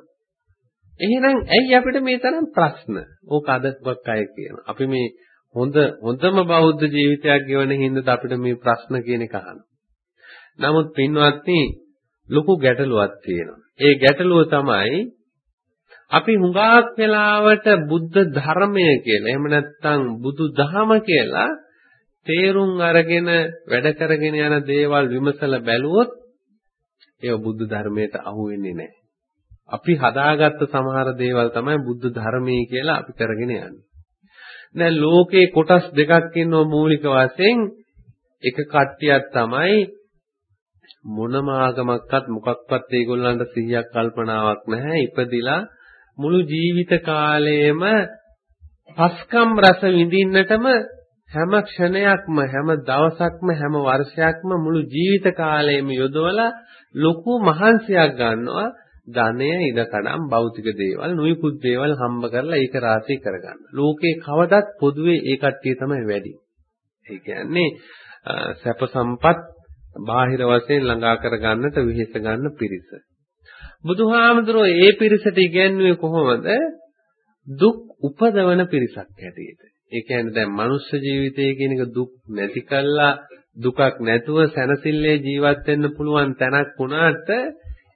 Speaker 1: එහෙනම් ඇයි අපිට මේ තරම් ප්‍රශ්න? ඕක අද වක් අය කියනවා. අපි මේ හොඳ හොඳම බෞද්ධ ජීවිතයක් ගෙවන හින්දාද අපිට මේ ප්‍රශ්න කියන එක අහනවා. නමුත් පින්වත්නි ලොකු ගැටලුවක් තියෙනවා. ඒ ගැටලුව තමයි අපි හුඟක් වෙලාවට බුද්ධ ධර්මය කියලා එහෙම නැත්නම් බුදු දහම කියලා තේරුම් අරගෙන වැඩ කරගෙන යන දේවල් විමසලා බැලුවොත් ඒව බුද්ධ ධර්මයට අහු වෙන්නේ නැහැ. අපි හදාගත්ත සමහර දේවල් තමයි බුද්ධ ධර්මයේ කියලා අපි කරගෙන යන්නේ. දැන් ලෝකේ කොටස් දෙකක් ඉන්නව මූලික වශයෙන් එක කට්ටියක් තමයි මොනම ආගමක්වත් මොකක්වත් ඒගොල්ලන්ට සිහියක් කල්පනාවක් නැහැ ඉපදිලා මුළු ජීවිත කාලයේම පස්කම් රස විඳින්නටම හැම ක්ෂණයක්ම හැම දවසක්ම හැම වර්ෂයක්ම මුළු ජීවිත කාලයම යොදවලා ලොකු මහන්සියක් ගන්නවා ධනය ඉඩකඩම් භෞතික දේවල් නුයිකුත් දේවල් හම්බ කරලා ඒක රාශී කරගන්න. ලෝකේ කවදත් පොදුවේ ඒ කට්ටිය තමයි වැඩි. ඒ කියන්නේ සැප සම්පත් බාහිර වශයෙන් ළඟා කරගන්නට විහිස ගන්න පිරිස. බුදුහාමුදුරුවෝ ඒ පිරිසට ඉගැන්වුවේ කොහොමද? දුක් උපදවන පිරිසක් හැටියට. ඒ කියන්නේ දැන් මනුෂ්‍ය ජීවිතය කියන එක දුක් නැති කළා දුකක් නැතුව සැනසille ජීවත් වෙන්න පුළුවන් තැනක් වුණාට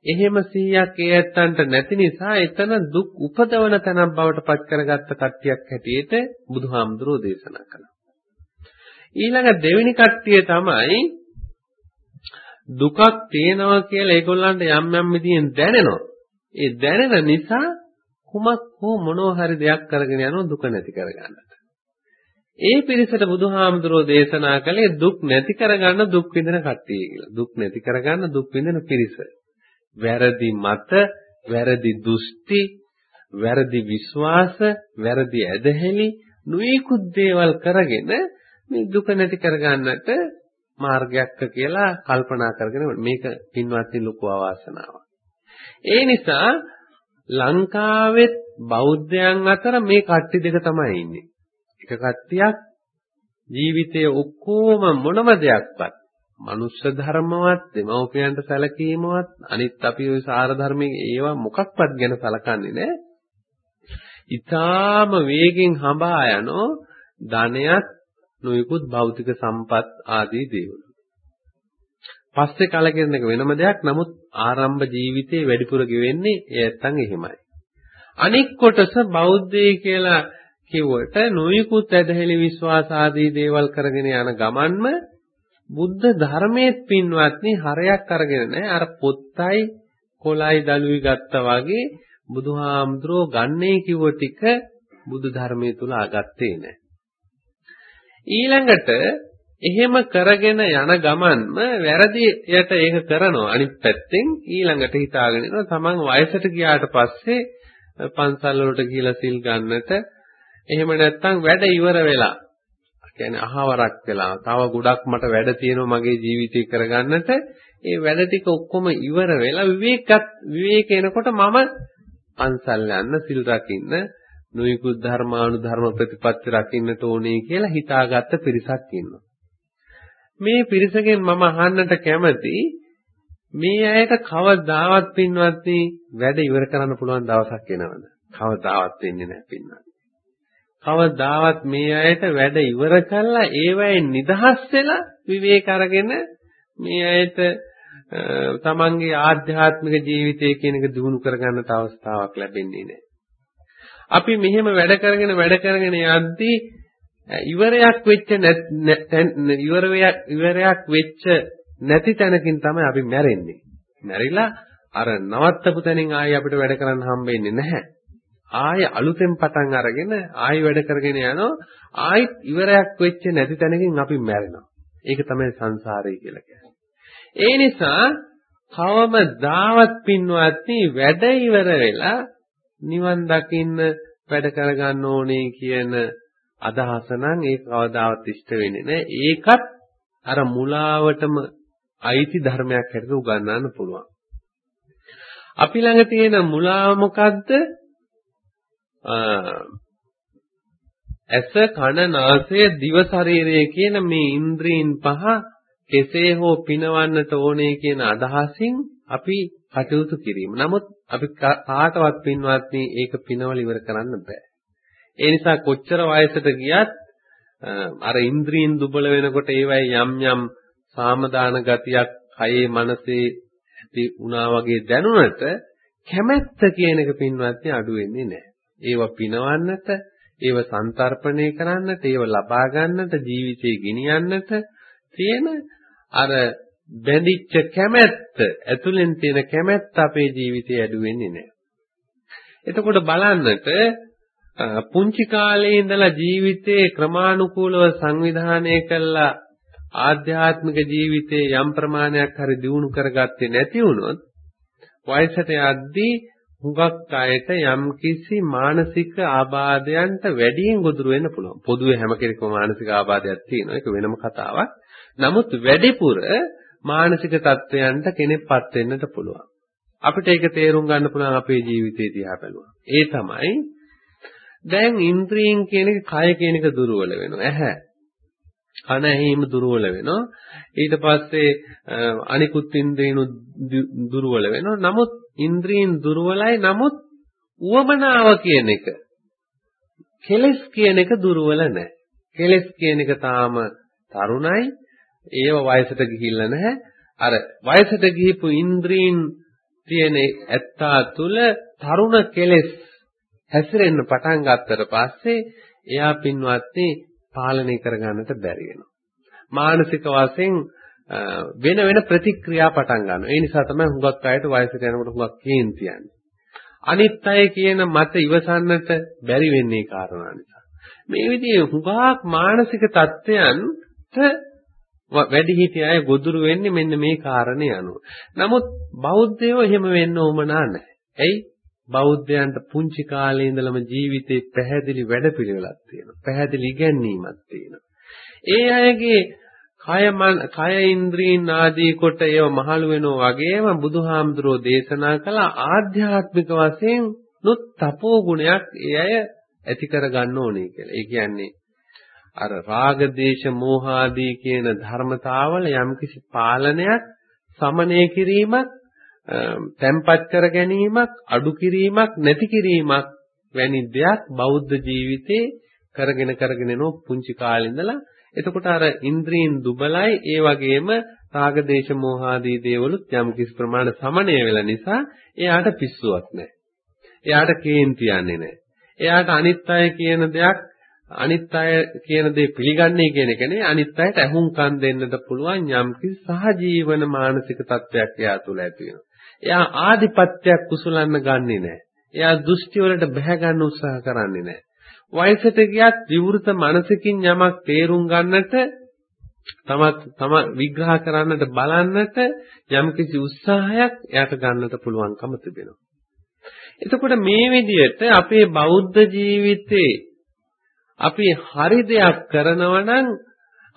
Speaker 1: එහෙම සිහියක් ඒ ඇත්තන්ට නැති නිසා එතන දුක් උපදවන තැනක් බවට පත් කරගත්ත කට්ටියක් හැටියට බුදුහාමුදුරෝ දේශනා කළා. ඊළඟ දෙවෙනි කට්ටිය තමයි දුකක් තියෙනවා කියලා ඒගොල්ලන්ට යම් යම් විදිහෙන් දැනෙනවා. ඒ දැනෙන නිසා කුමක් හෝ මොනවා හරි දෙයක් කරගෙන යනවා දුක නැති කරගන්නට. ඒ පිරිසට බුදුහාමුදුරෝ දේශනා කළේ දුක් නැති කරගන්න දුක් විඳින කට්ටිය කියලා. දුක් නැති කරගන්න දුක් විඳින පිරිස. වැරදි මත, වැරදි දෘෂ්ටි, වැරදි විශ්වාස, වැරදි ඇදහිලි, නුයිකුත් දේවල් කරගෙන මේ දුක නැති කරගන්නට මාර්ගයක් කියලා කල්පනා කරගෙන මේක පින්වත්නි ලොකු අවාසනාවක්. ඒ නිසා ලංකාවෙත් බෞද්ධයන් අතර මේ කට්ටි දෙක තමයි ඉන්නේ. එක කට්ටියක් ජීවිතයේ ඔක්කොම මොනම දෙයක්වත් මනුෂ්‍ය ධර්මවත් දෙමව්පියන්ට සැලකීමවත් අනිත් අපි ওই සාර ධර්මයේ ඒවා මොකක්වත් ගැන සලකන්නේ නැහැ. ඊටාම වේගෙන් හඹා යනෝ ධනයත් නොයෙකුත් භෞතික සම්පත් ආදී දේවල්. පස්සේ කලකිරෙන එක වෙනම දෙයක්. නමුත් ආරම්භ ජීවිතේ වැඩිපුර ගෙවෙන්නේ ඒ නැත්තම් එහෙමයි. අනික් කොටස බෞද්ධය කියලා කිව්වට නොයෙකුත් ඇදහිලි විශ්වාස ආදී දේවල් කරගෙන යන ගමන්ම බුද්ධ ධර්මයේ පින්වත්නි හරයක් අරගෙන නැහැ. අර පොත්තයි කොළයි දලුයි ගත්තා වගේ බුදුහාමුදුරෝ ගන්නේ කිව්ව ටික බුදු ධර්මයේ තුල ආගත්තේ නැහැ. ඊළඟට එහෙම කරගෙන යන ගමන්ම වැරදියට ඒක කරනවා. අනිත් පැත්තෙන් ඊළඟට හිතාගෙන ඉන්නවා තමන් වයසට ගියාට පස්සේ පන්සල් වලට ගිහිලා සිල් ගන්නට. එහෙම නැත්නම් වැඩ ඉවර වෙලා. කියන්නේ අහවරක් වෙලා. තව ගොඩක් මට වැඩ තියෙනවා මගේ ජීවිතේ කරගන්නට. ඒ වැඩ ටික ඔක්කොම ඉවර වෙලා විවේකත් විවේක එනකොට මම පන්සල් යන්න සිල් රකින්න නොයිකුත් ධර්මානුධර්ම ප්‍රතිපත්ති රකින්නට ඕනේ කියලා හිතාගත්ත පිරිසක් ඉන්නවා. මේ පිරිසගෙන් මම අහන්නට කැමති මේ අයට කවදාවත් පින්වත්නි වැඩ ඉවර කරන්න පුළුවන් දවසක් එනවද? කවදාවත් වෙන්නේ නැහැ පින්වත්නි. කවදාවත් මේ අයට වැඩ ඉවර කළා ඒවයින් නිදහස් වෙලා විවේක අරගෙන මේ අයට තමන්ගේ ආධ්‍යාත්මික ජීවිතය කියන එක දිනු කරගන්නට අවස්ථාවක් ලැබෙන්නේ නැහැ. අපි මෙහෙම වැඩ කරගෙන වැඩ කරගෙන යද්දී ඉවරයක් වෙච්ච ඉවරයක් ඉවරයක් වෙච්ච නැති තැනකින් තමයි අපි මැරෙන්නේ. මැරිලා අර නවත්තපු තැනින් ආයෙ අපිට වැඩ කරන්න හම්බෙන්නේ නැහැ. ආයෙ අලුතෙන් පටන් අරගෙන ආයෙ වැඩ කරගෙන යනවා. ආයෙත් ඉවරයක් වෙච්ච නැති තැනකින් අපි මැරෙනවා. ඒක තමයි සංසාරය කියලා කියන්නේ. ඒ නිසා කවමදාවත් පින්වත්නි වැඩ ඉවර වෙලා නිවන් දකින්න වැඩ කරගන්න ඕනේ කියන අදහස නම් ඒක කවදාවත් ඉෂ්ට වෙන්නේ නැහැ. ඒකත් අර මුලාවටම අයිති ධර්මයක් හැටියට උගන්වන්න පුළුවන්. අපි ළඟ තියෙන මුලාව මොකද්ද? ඇස කන නාසය දිව ශරීරය කියන මේ ඉන්ද්‍රීන් පහ කෙසේ හෝ පිනවන්නට ඕනේ කියන අදහසින් අපි කටයුතු කිරීම. නමුත් අපි කාටවත් පින්වත්නි ඒක පිනවල ඉවර කරන්න බෑ. ඒ නිසා කොච්චර වයසට ගියත් අර ඉන්ද්‍රීන් දුබල වෙනකොට ඒවයි යම් යම් සාමදාන ගතියක් කයේ මනසේ ඇති වුණා වගේ දැනුණට කැමැත්ත කියන එක පින්වත්නි අඩු වෙන්නේ නැහැ. ඒව පිනවන්නට, ඒව සංතරපණය කරන්නට, ඒව ලබා ගන්නට, ජීවිතේ ගෙනියන්නට තියෙන අර බැඳිච්ච කැමැත්ත, ඇතුලෙන් තියෙන කැමැත්ත අපේ ජීවිතේ අඩු වෙන්නේ නැහැ. එතකොට බලන්නට පුංචි කාලේ ඉඳලා ජීවිතේ ක්‍රමානුකූලව සංවිධානය කළා ආධ්‍යාත්මික ජීවිතේ යම් ප්‍රමාණයක් හරි දියුණු කරගත්තේ නැති වුණොත් වයසට යද්දී හුඟක් අයට යම්කිසි මානසික ආබාධයන්ට වැඩියෙන් ගොදුරු වෙන්න පුළුවන්. පොදුවේ හැම කෙනෙකුම මානසික ආබාධයක් තියෙනවා. ඒක වෙනම කතාවක්. නමුත් වැඩිපුර මානසික තත්වයන්ට කෙනෙක්පත් වෙන්නට පුළුවන්. අපිට ඒක තේරුම් ගන්න පුළුවන් අපේ ජීවිතේ දිහා බැලුවා. ඒ තමයි දැන් ඉන්ද්‍රියන් කියන එක කය කියන එක දුර්වල වෙනවා. ඇහැ කන ඇහිම දුර්වල වෙනවා. ඊට පස්සේ අනිකුත් ඉන්ද්‍රියනු දුර්වල වෙනවා. නමුත් ඉන්ද්‍රියන් දුර්වලයි නමුත් උවමනාව කියන එක කෙලස් කියන එක දුර්වල නැහැ. කෙලස් කියන එක තාම තරුණයි. ඒව වයසට ගිහිල්ලා නැහැ. අර වයසට ගිහිපු ඉන්ද්‍රීන් තියෙන ඇත්තා තුල තරුණ කෙලස් හැසිරෙන්න පටන් ගත්තට පස්සේ එයා පින්වත්නි පාලනය කරගන්නට බැරි වෙනවා. මානසික වශයෙන් වෙන වෙන ප්‍රතික්‍රියා පටන් ගන්නවා. ඒ නිසා තමයි හුඟක් අයට වයසට යනකොට හුඟක් කේන්ති යන්නේ. අනිත් අය කියන මත ඉවසන්නට බැරි වෙන්නේ කාරණා නිසා. මේ විදිහේ හුඟක් මානසික தත්ත්වයන්ට වැඩි හිටිය අය ගොදුරු වෙන්නේ මෙන්න මේ කාරණේ අනුව. නමුත් බෞද්ධයෝ එහෙම වෙන්න උවමනා නැහැ. ඇයි? බෞද්ධයන්ට පුංචි කාලේ ඉඳලම ජීවිතේ පැහැදිලි වැඩපිළිවෙලක් තියෙනවා. පැහැදිලි ඉගැන්වීමක් තියෙනවා. ඒ අයගේ කය මන කය ඉන්ද්‍රීන් ආදී කොට ඒව මහලු වෙනවා වගේම බුදුහාමුදුරෝ දේශනා කළ ආධ්‍යාත්මික වශයෙන් නුත් තපෝ ගුණයක් ඒ අය ඇති කර ගන්න ඕනේ කියලා. ඒ කියන්නේ අර රාග දේශ මෝහ ආදී කියන ධර්මතාවල යම්කිසි පාලනයක් සමනය කිරීමක් තැම්පත් කර ගැනීමක් අඩු කිරීමක් නැති කිරීමක් වැනි දෙයක් බෞද්ධ ජීවිතේ කරගෙන කරගෙන යන පුංචි කාලේ ඉඳලා එතකොට අර ඉන්ද්‍රීන් දුබලයි ඒ වගේම රාග දේශ මොහ ආදී දේවලුත් යම් කිසි ප්‍රමාණ සමනය වෙලා නිසා එයාට පිස්සුවක් නැහැ. එයාට කේන්ති යන්නේ නැහැ. එයාට අනිත් අය කියන දෙයක් අනිත් අය කියන දේ පිළිගන්නේ කියන එක නේ අනිත් අයට ඇහුම්කන් දෙන්නට පුළුවන් යම් කිසි සහජීවන මානසික තත්වයක් එයා තුළ ඇති වෙනවා. එයා ආධිපත්‍යයක් කුසලන්න ගන්නෙ නැහැ. එයා දෘෂ්ටි වලට බැහැ ගන්න උත්සාහ කරන්නේ නැහැ. වයසට ගියත් විවෘත මනසකින් යමක් තේරුම් ගන්නට තමත් තම විග්‍රහ කරන්නට බලන්නට යම්කිසි උත්සාහයක් එයාට ගන්නට පුළුවන්කම තිබෙනවා. එතකොට මේ විදිහට අපේ බෞද්ධ ජීවිතේ අපි හරි දෙයක් කරනවා නම්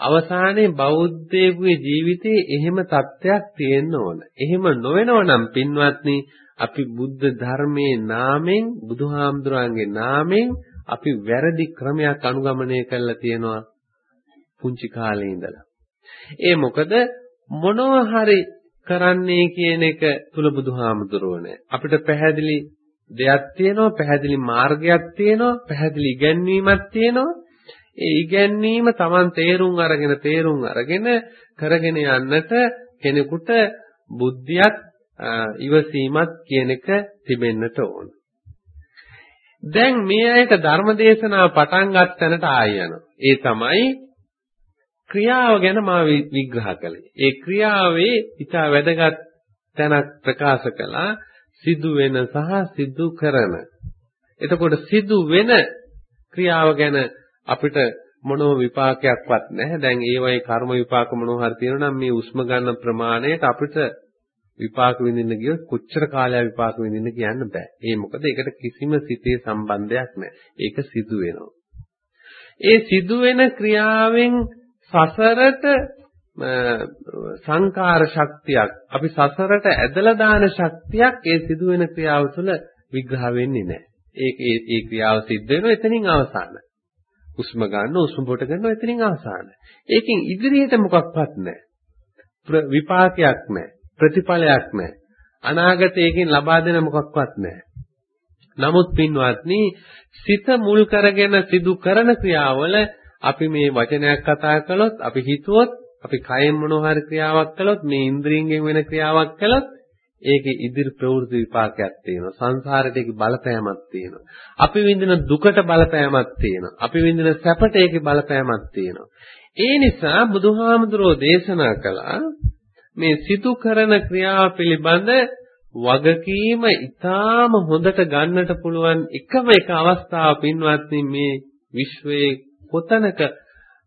Speaker 1: අවසානයේ බෞද්ධයෙකුගේ ජීවිතේ එහෙම තත්ත්වයක් තියෙන්න ඕන. එහෙම නොවෙනව නම් පින්වත්නි අපි බුද්ධ ධර්මයේ නාමෙන් බුදුහාමුදුරන්ගේ නාමෙන් අපි වැරදි ක්‍රමයක් අනුගමනය කරලා තියෙනවා පුංචි කාලේ ඉඳලා. ඒ මොකද මොනවා හරි කරන්නේ කියන එක තුල බුදුහාමුදුරුවෝ නැහැ. අපිට පැහැදිලි දෙයක් තියෙනවා, පැහැදිලි මාර්ගයක් තියෙනවා, පැහැදිලි ඉගැන්වීමක් තියෙනවා. ඒ ඉගැන්වීම Taman තේරුම් අරගෙන තේරුම් අරගෙන කරගෙන යන්නට කෙනෙකුට බුද්ධියක් ඉවසීමක් කියන එක තිබෙන්නට ඕන. දැන් මේ ඇයිට ධර්මදේශනාව පටන් ගන්න තැනට ආය යනවා. ඒ තමයි ක්‍රියාව ගැන මා විග්‍රහ කළේ. ඒ ක්‍රියාවේ ඉතා වැදගත් තැනක් ප්‍රකාශ කළා සිදු වෙන සහ සිදු කරන. එතකොට සිදු වෙන ක්‍රියාව ගැන අපිට මොනෝ විපාකයක්වත් නැහැ. දැන් ඒ වගේ කර්ම විපාක මොනවා හරි තියෙනවා නම් මේ උස්ම ගන්න ප්‍රමාණයට අපිට විපාක විඳින්න ගියොත් කොච්චර කාලයක් විපාක විඳින්න කියන්න බෑ. ඒ මොකද ඒකට කිසිම සිතේ සම්බන්ධයක් නැහැ. ඒක සිදු වෙනවා. ඒ සිදු වෙන ක්‍රියාවෙන් සසරට සංකාර ශක්තියක් අපි සසරට ඇදලා දාන ශක්තියක් ඒ සිදු වෙන ක්‍රියාව තුළ විග්‍රහ වෙන්නේ නැහැ. ඒක ඒ ක්‍රියාව සිද්ධ වෙනවා එතනින් අවසానයි. උස්ම ගන්න උස්ම පොට ගන්නවා එතනින් අවසానයි. ඒකෙන් ඉදිරියට මොකක්වත් නැහැ. විපාකයක් නැහැ. ප්‍රතිඵලයක් නැහැ. අනාගතයකින් ලබා දෙන මොකක්වත් නැහැ. නමුත් පින්වත්නි සිත මුල් කරගෙන සිදු කරන ක්‍රියාවල අපි මේ වචනයක් කතා කළොත් අපි හිතුවොත් අපි කයෙන් මොනවා හරි ක්‍රියාවක් කළොත් මේ ඉන්ද්‍රියෙන් වෙන ක්‍රියාවක් කළොත් ඒකේ ඉදිරි ප්‍රවෘත්ති විපාකයක් තියෙනවා. සංසාරයට ඒකේ බලපෑමක් තියෙනවා. අපි විඳින දුකට බලපෑමක් තියෙනවා. අපි විඳින සැපට ඒකේ බලපෑමක් තියෙනවා. ඒ නිසා බුදුහාමුදුරෝ දේශනා කළා මේ සිදු කරන ක්‍රියාව පිළිබඳ වගකීම ඊටාම හොඳට ගන්නට පුළුවන් එකම එක අවස්ථාව පින්වත්නි මේ විශ්වයේ කොතනක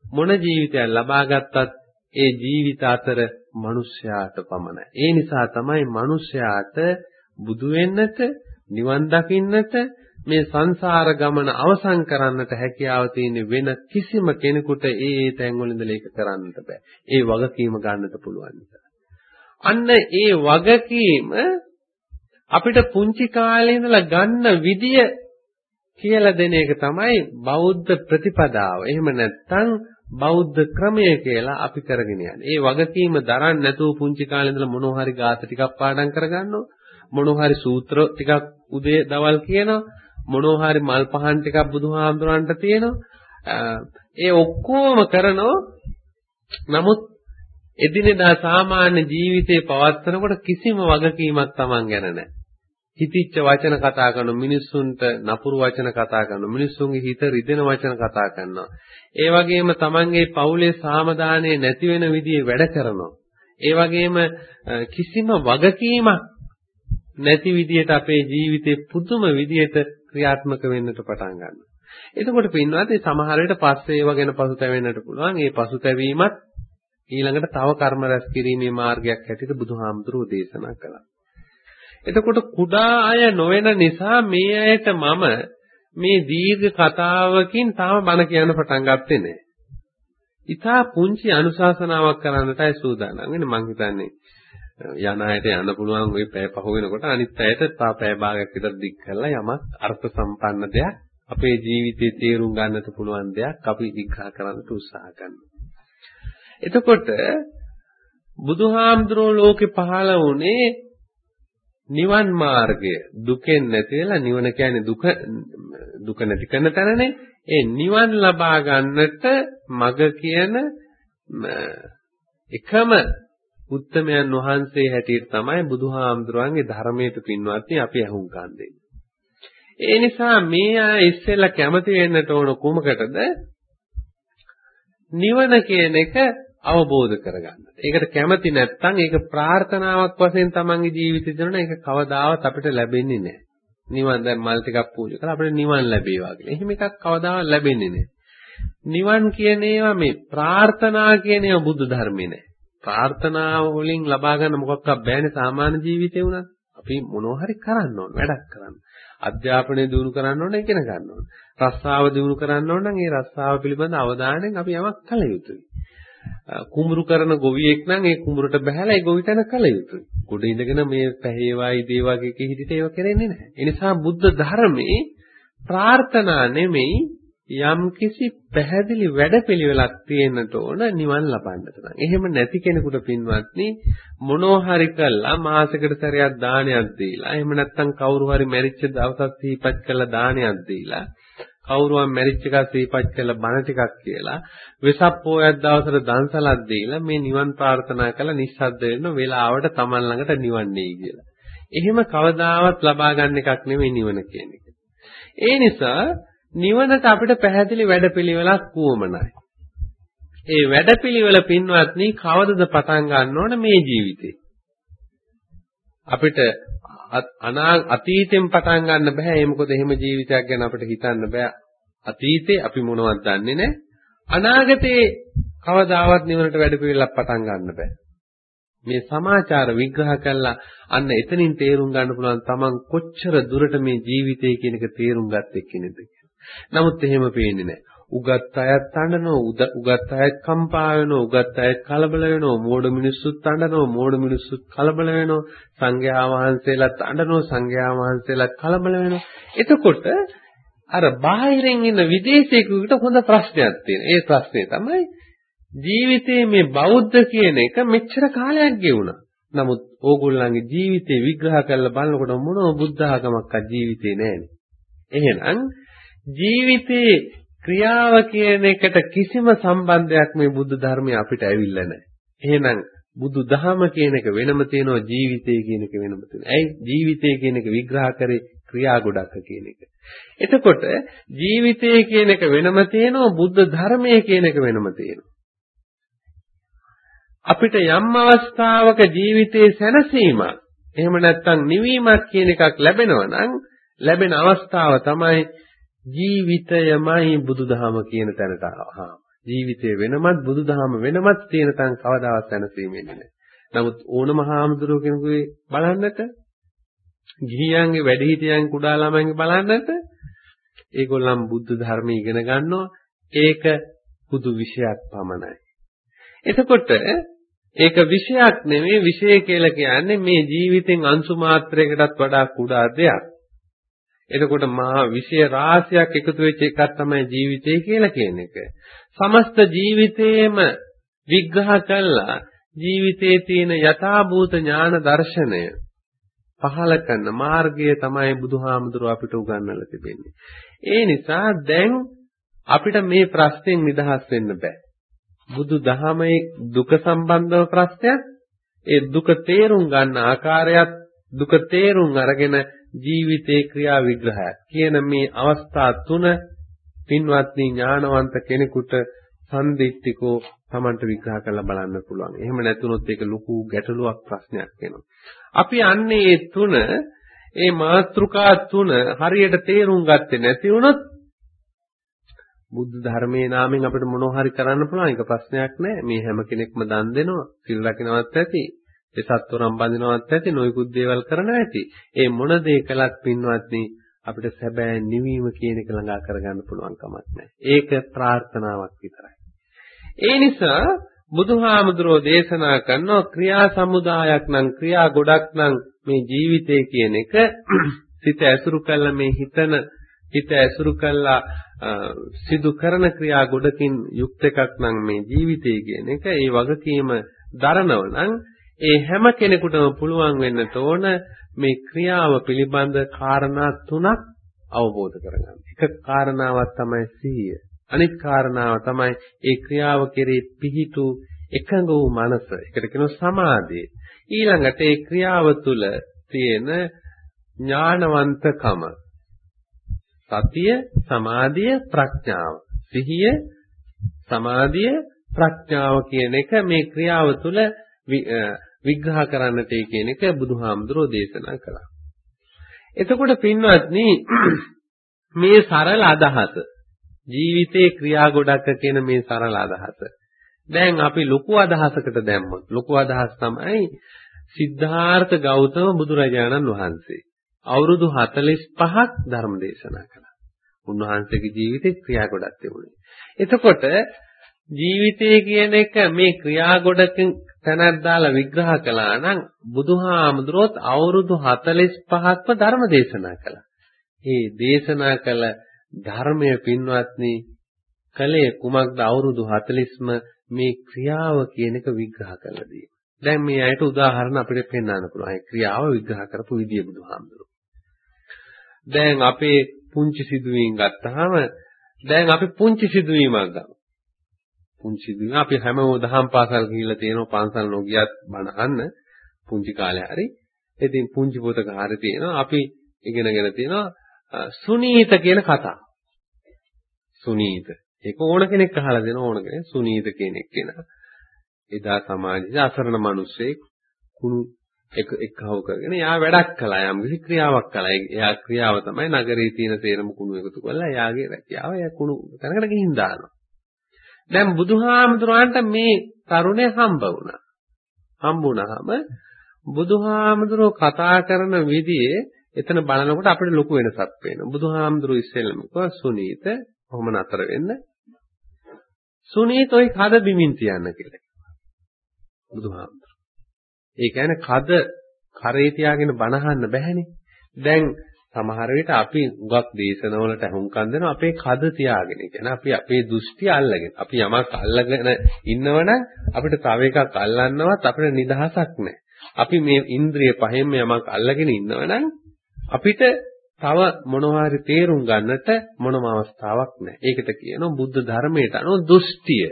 Speaker 1: මොන ජීවිතයක් ලබා ගත්තත් ඒ ජීවිත අතර මිනිස්යාට පමණයි. ඒ නිසා තමයි මිනිස්යාට බුදු වෙන්නට, නිවන් දකින්නට, මේ සංසාර ගමන අවසන් කරන්නට හැකියාව තියෙන වෙන කිසිම කෙනෙකුට ඒ ඒ තැන්වල ඉඳලා ඒක කරන්නට බෑ. ඒ වගකීම ගන්නට පුළුවන් නිසා. අන්න ඒ වගකීම අපිට පුංචි කාලේ ඉඳලා ගන්න විදිය කියලා දෙන එක තමයි බෞද්ධ ප්‍රතිපදාව. එහෙම නැත්නම් බෞද්ධ ක්‍රමය කියලා අපි කරගෙන යන්නේ. ඒ වගකීම දරන්න නැතුව පුංචි කාලේ ඉඳලා මොනවා හරි ગાත ටිකක් පාඩම් කරගන්නවා. මොනවා හරි සූත්‍ර ටිකක් උදේ දවල් කියනවා. මොනවා හරි මල් පහන් ටිකක් බුදුහාමුදුරන්ට තියෙනවා. ඒ ඔක්කොම කරනෝ නමුත් එදිනෙදා සාමාන්‍ය ජීවිතේ පවත්වනකොට කිසිම වගකීමක් Taman ගැන නැහැ. හිතිච්ච වචන කතා කරන මිනිස්සුන්ට නපුරු වචන කතා කරන මිනිස්සුන්ගේ හිත රිදෙන වචන කතා කරනවා. ඒ වගේම Tamanගේ පවුලේ සාමදානයේ නැති වෙන විදිහේ වැඩ කරනවා. ඒ වගේම කිසිම වගකීමක් නැති විදිහට අපේ ජීවිතේ පුදුම විදිහට ක්‍රියාත්මක වෙන්නට පටන් ගන්නවා. එතකොට පින්වත් මේ සමහර විට පස්සේ ඒව ගැන පසුතැවෙන්නට පුළුවන්. ඒ පසුතැවීමත් ඊළඟට තව කර්ම රැස් කිරීමේ මාර්ගයක් හැටියට බුදුහාමුදුරුවෝ දේශනා කළා. එතකොට කුඩා අය නොවන නිසා මේ අයට මම මේ දීර්ඝ කතාවකින් තාම බණ කියන්න පටන් ගත්තේ නැහැ. ඊටා පුංචි අනුශාසනාවක් කරන්නටයි සූදානම් වෙන්නේ මං හිතන්නේ. යන අයට යන්න පුළුවන් ওই පැය පහ වෙනකොට අනිත් අයට තා පැය භාගයක් විතර දික් කරලා යමක් අර්ථ සම්පන්න දෙයක් අපේ ජීවිතේ තේරුම් ගන්නට පුළුවන් දෙයක් අපි විග්‍රහ කරන්නට උත්සාහ කරනවා. එතකොට බුදුහාමුදුරෝ ලෝකේ පහළ වුණේ නිවන් මාර්ගය දුකෙන් නැතිලා නිවන කියන්නේ දුක දුක නැති කරන තැනනේ ඒ නිවන් ලබා ගන්නට මග කියන එකම උත්තමයන් වහන්සේ හැටියට තමයි බුදුහාමුදුරන්ගේ ධර්මයට පින්වත්නි අපි අහුම්කම් දෙන්නේ. ඒ නිසා මේ අය ඉස්සෙල්ලා කැමති වෙන්නට ඕන කුමකටද? නිවන කියන එක අවබෝධ කරගන්න. ඒකට කැමති නැත්නම් ඒක ප්‍රාර්ථනාවක් වශයෙන් තමන්ගේ ජීවිතේ දෙනොන ඒක කවදාවත් අපිට ලැබෙන්නේ නැහැ. නිවන් දැන් මල් ටිකක් පූජා කරලා අපිට නිවන් ලැබේවා කියලා. එහෙම එකක් කවදාවත් ලැබෙන්නේ නැහැ. නිවන් කියන ඒවා මේ ප්‍රාර්ථනා කියන ඒවා බුදු ධර්මේ නැහැ. ප්‍රාර්ථනාව වලින් ලබා ගන්න මොකක්වත් බෑනේ සාමාන්‍ය ජීවිතේ උනත්. අපි මොනවා හරි කරන්න ඕන වැඩක් කරන්න. අධ්‍යාපනය දිනු කරන්න ඕන ඉගෙන ගන්න ඕන. රස්සාව දිනු කරන්න ඕන නම් ඒ රස්සාව පිළිබඳ අවධානයෙන් අපි යමක් කළ යුතුයි. කුඹුරු කරන ගොවියෙක් නම් ඒ කුඹුරට බහැලා ඒ ගොවිතැන කළ යුතුයි. ගොඩ ඉඳගෙන මේ පැහැේවායි දේවාගේ කිහිදිට ඒව කරන්නේ නැහැ. ඒ නිසා බුද්ධ ධර්මයේ ප්‍රාර්ථනා නෙමෙයි යම්කිසි පැහැදිලි වැඩපිළිවෙලක් තියෙන්නට ඕන නිවන් ලබන්නට නම්. එහෙම නැති කෙනෙකුට පින්වත්නි මොනෝ හරි කළා මාසෙකට සැරයක් දානයක් දීලා එහෙම නැත්නම් කවුරු හරි මැරිච්ච දවසක් සිහිපත් කරලා දානයක් දීලා කවුරුවන් මැරිච්ච එක සිහිපත් කරලා බණ ටිකක් කියලා වෙසක් පොයක් දවසට දන්සලක් දීලා මේ නිවන් ප්‍රාර්ථනා කරලා නිස්සද්ද වෙන්න වෙලාවට Taman ළඟට නිවන්නේ කියලා. එහෙම කවදාවත් ලබා ගන්න එකක් නෙමෙයි නිවන කියන එක. ඒ නිසා නිවනට අපිට පැහැදිලි වැඩපිළිවෙලක් වුවමනයි. ඒ වැඩපිළිවෙල පින්වත්නි කවදද පටන් ගන්න ඕන මේ ජීවිතේ. අපිට අතීතෙන් පටන් ගන්න බෑ. ඒ මොකද එහෙම ජීවිතයක් ගැන අපිට හිතන්න බෑ. අතීතේ අපි මොනවද දන්නේ නැහැ. අනාගතේ කවදාවත් නිවනට වැඩපිළිවෙලක් පටන් ගන්න බෑ. මේ සමාචාර විග්‍රහ කළා අන්න එතනින් තේරුම් ගන්න පුළුවන් තමන් කොච්චර දුරට මේ ජීවිතය කියන එක තේරුම් ගත්තේ කෙනෙක්ද නමුත් එහෙම පේන්නේ නැහැ. උගත් අයත් අඬනවා, උගත් අයත් කම්පා වෙනවා, උගත් අයත් කලබල වෙනවා, මෝඩ මිනිස්සුත් අඬනවා, මෝඩ මිනිස්සුත් කලබල වෙනවා, සංඝයා වහන්සේලාත් අඬනවා, සංඝයා වහන්සේලාත් කලබල වෙනවා. එතකොට අර බාහිරින් ඉන්න විදේශිකයෙකුට හොඳ ප්‍රශ්නයක් තියෙනවා. ඒ ප්‍රශ්නේ තමයි ජීවිතයේ මේ බෞද්ධ කියන එක මෙච්චර කාලයක් ගෙවුණා. නමුත් ඕගොල්ලන්ගේ ජීවිතේ විග්‍රහ කරලා බලනකොට මොනෝ බුද්ධ ආගමක්වත් ජීවිතේ නැහැනේ. එහෙනම් ජීවිතේ ක්‍රියාව කියන එකට කිසිම සම්බන්ධයක් මේ බුදු ධර්මයේ අපිට ඇවිල්ලා නැහැ. එහෙනම් බුදු දහම කියන එක වෙනම තියෙනවා ජීවිතය කියන එක වෙනම තියෙනවා. ඇයි ජීවිතය කියන එක විග්‍රහ කරේ ක්‍රියා ගොඩක් කියන එක. එතකොට ජීවිතය කියන එක වෙනම තියෙනවා බුද්ධ ධර්මය කියන එක වෙනම තියෙනවා. අපිට යම් අවස්ථාවක ජීවිතයේ සැනසීමක් එහෙම නැත්නම් නිවීමක් කියන එකක් ලැබෙනවා නම් ලැබෙන අවස්ථාව තමයි ජීවිතයමයි බුදුදහම කියන තැනට ආවා. ජීවිතය වෙනමත් බුදුදහම වෙනමත් තියෙන තැන කවදාවත් දැනසීම වෙන්නේ නැහැ. නමුත් ඕනම හාමුදුරුවෝ කෙනෙකුගේ බලන්නට ගිහියන්ගේ වැඩිහිටියන් කුඩා ළමයින්ගේ බලන්නට ඒගොල්ලන් බුද්ධ ධර්ම ඉගෙන ගන්නවා ඒක පුදු විෂයක් පමණයි. එතකොට ඒක විෂයක් නෙමෙයි විෂය කියලා කියන්නේ මේ ජීවිතෙන් අංශු මාත්‍රයකටත් වඩා කුඩා දෙයක්. එතකොට මහා විෂය රාශියක් එකතු වෙච්ච එකක් තමයි ජීවිතය කියලා කියන එක. සමස්ත ජීවිතේම විග්‍රහ කළා ජීවිතයේ තියෙන යථාභූත ඥාන දර්ශනය පහල කරන මාර්ගය තමයි බුදුහාමුදුරුව අපිට උගන්වලා තිබෙන්නේ. ඒ නිසා දැන් අපිට මේ ප්‍රශ්نين නිදහස් වෙන්න බෑ. බුදු දහමේ දුක සම්බන්ධව ප්‍රශ්නයක් ඒ දුක තේරුම් ගන්න ආකාරයත් දුක තේරුම් අරගෙන ජීවිතේ ක්‍රියා විග්‍රහය කියන මේ අවස්ථා තුන පින්වත්නි ඥානවන්ත කෙනෙකුට සම්දිත්තිකෝ Tamanට විග්‍රහ කරලා බලන්න පුළුවන්. එහෙම නැතුනොත් ඒක ලොකු ගැටලුවක් ප්‍රශ්නයක් වෙනවා. අපි අන්නේ මේ තුන ඒ මාත්‍රිකා තුන හරියට තේරුම් ගත්තේ නැති වුණොත් බුද්ධ ධර්මයේ නාමයෙන් අපිට මොනව හරි කරන්න පුළුවන් ඒක ප්‍රශ්නයක් නෑ මේ හැම කෙනෙක්ම දන් දෙනවා සිල් රකින්නවත් ඇති ඒ සත්වරම් බඳිනවත් ඇති නොයෙකුත් දේවල් කරනවා ඇති. ඒ මොන දේ කළත් පින්වත්නි අපිට සැබෑ නිවීම කියන එක ළඟා කරගන්න පුළුවන් කමක් නැහැ. ඒක ප්‍රාර්ථනාවක් විතරයි. ඒ නිසා බුදුහාමුදුරෝ දේශනා කරන ක්‍රියා සමුදායක් නම් ක්‍රියා ගොඩක් නම් මේ ජීවිතය කියන එක සිත ඇසුරු කළ මේ හිතන හිත ඇසුරු කළා සිදු කරන ක්‍රියා ගොඩකින් යුක්ත එකක් නම් මේ ජීවිතය කියන එක ඒ වගකීම දරනව නම් ඒ හැම කෙනෙකුටම පුළුවන් වෙන්නට ඕන මේ ක්‍රියාව පිළිබඳ කාරණා තුනක් අවබෝධ කරගන්න. එක කාරණාවක් තමයි සිහිය. අනිත් කාරණාව තමයි ඒ ක්‍රියාව කෙරේ පිහිටු එකඟ වූ මනස. ඒකට කියනවා සමාධිය. ඊළඟට ඒ ක්‍රියාව තුළ තියෙන ඥානවන්තකම. සතිය, සමාධිය, ප්‍රඥාව. සිහිය, සමාධිය, ප්‍රඥාව කියන එක මේ ක්‍රියාව තුළ විග්‍රහ කරන්නට ඒ කියන එක බුදුහාමුදුරෝ දේශනා කළා. එතකොට පින්වත්නි මේ සරල අදහස ජීවිතේ ක්‍රියා ගොඩක් කියන මේ සරල අදහස. දැන් අපි ලොකු අදහසකට දැම්මොත් ලොකු අදහස් තමයි සිද්ධාර්ථ ගෞතම බුදුරජාණන් වහන්සේ අවුරුදු 45ක් ධර්ම දේශනා කළා. උන්වහන්සේගේ ජීවිතේ ක්‍රියා ගොඩක් තිබුණේ. එතකොට ජීවිතය කියන එක මේ ක්‍රියා ගොඩකින් තැනක් දාලා විග්‍රහ කළා නම් බුදුහාමුදුරුවොත් අවුරුදු 45ක්ම ධර්ම දේශනා කළා. ඒ දේශනා කළ ධර්මය පින්වත්නි කලේ කුමක්ද අවුරුදු 40ම මේ ක්‍රියාව කියන එක විග්‍රහ කළා දී. දැන් මේ ඇයිට උදාහරණ අපිට පෙන්වන්න පුළුවන්. ඒ ක්‍රියාව විග්‍රහ කරපු විදිය බුදුහාමුදුරුවෝ. දැන් අපේ පුංචි සිදුවීම් ගත්තාම දැන් අපි පුංචි සිදුවීමක් ගමු. පුංචි දින අපි හැමෝම දහම් පාසල් ගිහිල්ලා තියෙනවා පන්සල් නොගියත් බණ අහන්න පුංචි කාලේ හරි. ඉතින් පුංචි පොතක හරි තියෙනවා අපි ඉගෙනගෙන තියෙනවා සුනීත කියන කතාව. සුනීත. ඒක ඕන කෙනෙක් අහලා දෙන ඕන කෙනෙක් සුනීත කෙනෙක් කෙනා. එදා සමාජයේ අසරණ මිනිස්සෙක් කුණු එක එකව කරගෙන එයා වැඩක් කළා යම් කිසි ක්‍රියාවක් කළා. එයා ක්‍රියාව තමයි නගරේ තියෙන තේරම කුණු එකතු කරලා එයාගේ රැකියාව එයා කුණු තැනකට ගිහින් දානවා. දැන් බුදුහාමුදුරන්ට මේ තරුණය හම්බ වුණා. හම්බුණාම බුදුහාමුදුරෝ කතා කරන විදිහේ එතන බලනකොට අපිට ලොකු වෙනසක් පේනවා. බුදුහාමුදුරෝ ඉස්සෙල්ලම කිව්වා සුනීත කොහොම නතර වෙන්න. සුනීත ඔයි කද බිමින් තියන්න කියලා කිව්වා. බුදුහාමුදුරෝ. ඒ කියන්නේ කද කරේ තියාගෙන බනහන්න බැහැනේ. දැන් සමහර විට අපි උගක් දේශනවලට අහුම්කම් දෙනවා අපේ කද තියාගෙන. කියන්නේ අපි අපේ දෘෂ්ටි අල්ලගෙන. අපි යමක් අල්ලගෙන ඉන්නවනම් අපිට තව එකක් අල්ලන්නවත් අපිට නිදහසක් නැහැ. අපි මේ ඉන්ද්‍රිය පහෙන්ම යමක් අල්ලගෙන ඉන්නවනම් අපිට තව මොනවාරි තේරුම් ගන්නට මොනම අවස්ථාවක් නැහැ. ඒකට කියනවා බුද්ධ ධර්මයට අනුව දෘෂ්ටිය.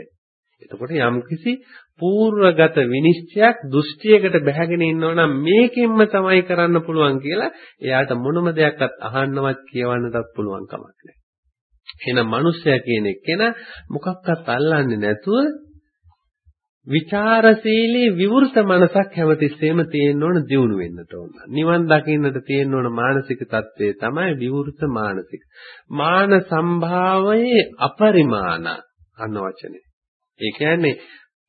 Speaker 1: එතකොට යම්කිසි පූර්වගත විනිශ්චයක් දෘෂ්ටියකට බැහැගෙන ඉන්නවනම් මේකෙන්ම තමයි කරන්න පුළුවන් කියලා එයාට මොනම දෙයක්වත් අහන්නවත් කියවන්නටත් පුළුවන් කමක් නැහැ. එහෙනම් මිනිස්සයා කියන එකේන මොකක්වත් අල්ලන්නේ නැතුව විචාරශීලී විවෘත මනසක් හැමතිස්සෙම තියෙන්න ඕන දියුණු වෙන්නට ඕන. නිවන් දකින්නට තියෙන්න ඕන මානසික தત્ත්වය තමයි විවෘත මානසික. මාන සම්භාවයේ අපරිමාණ අන්න වචනේ. ඒ කියන්නේ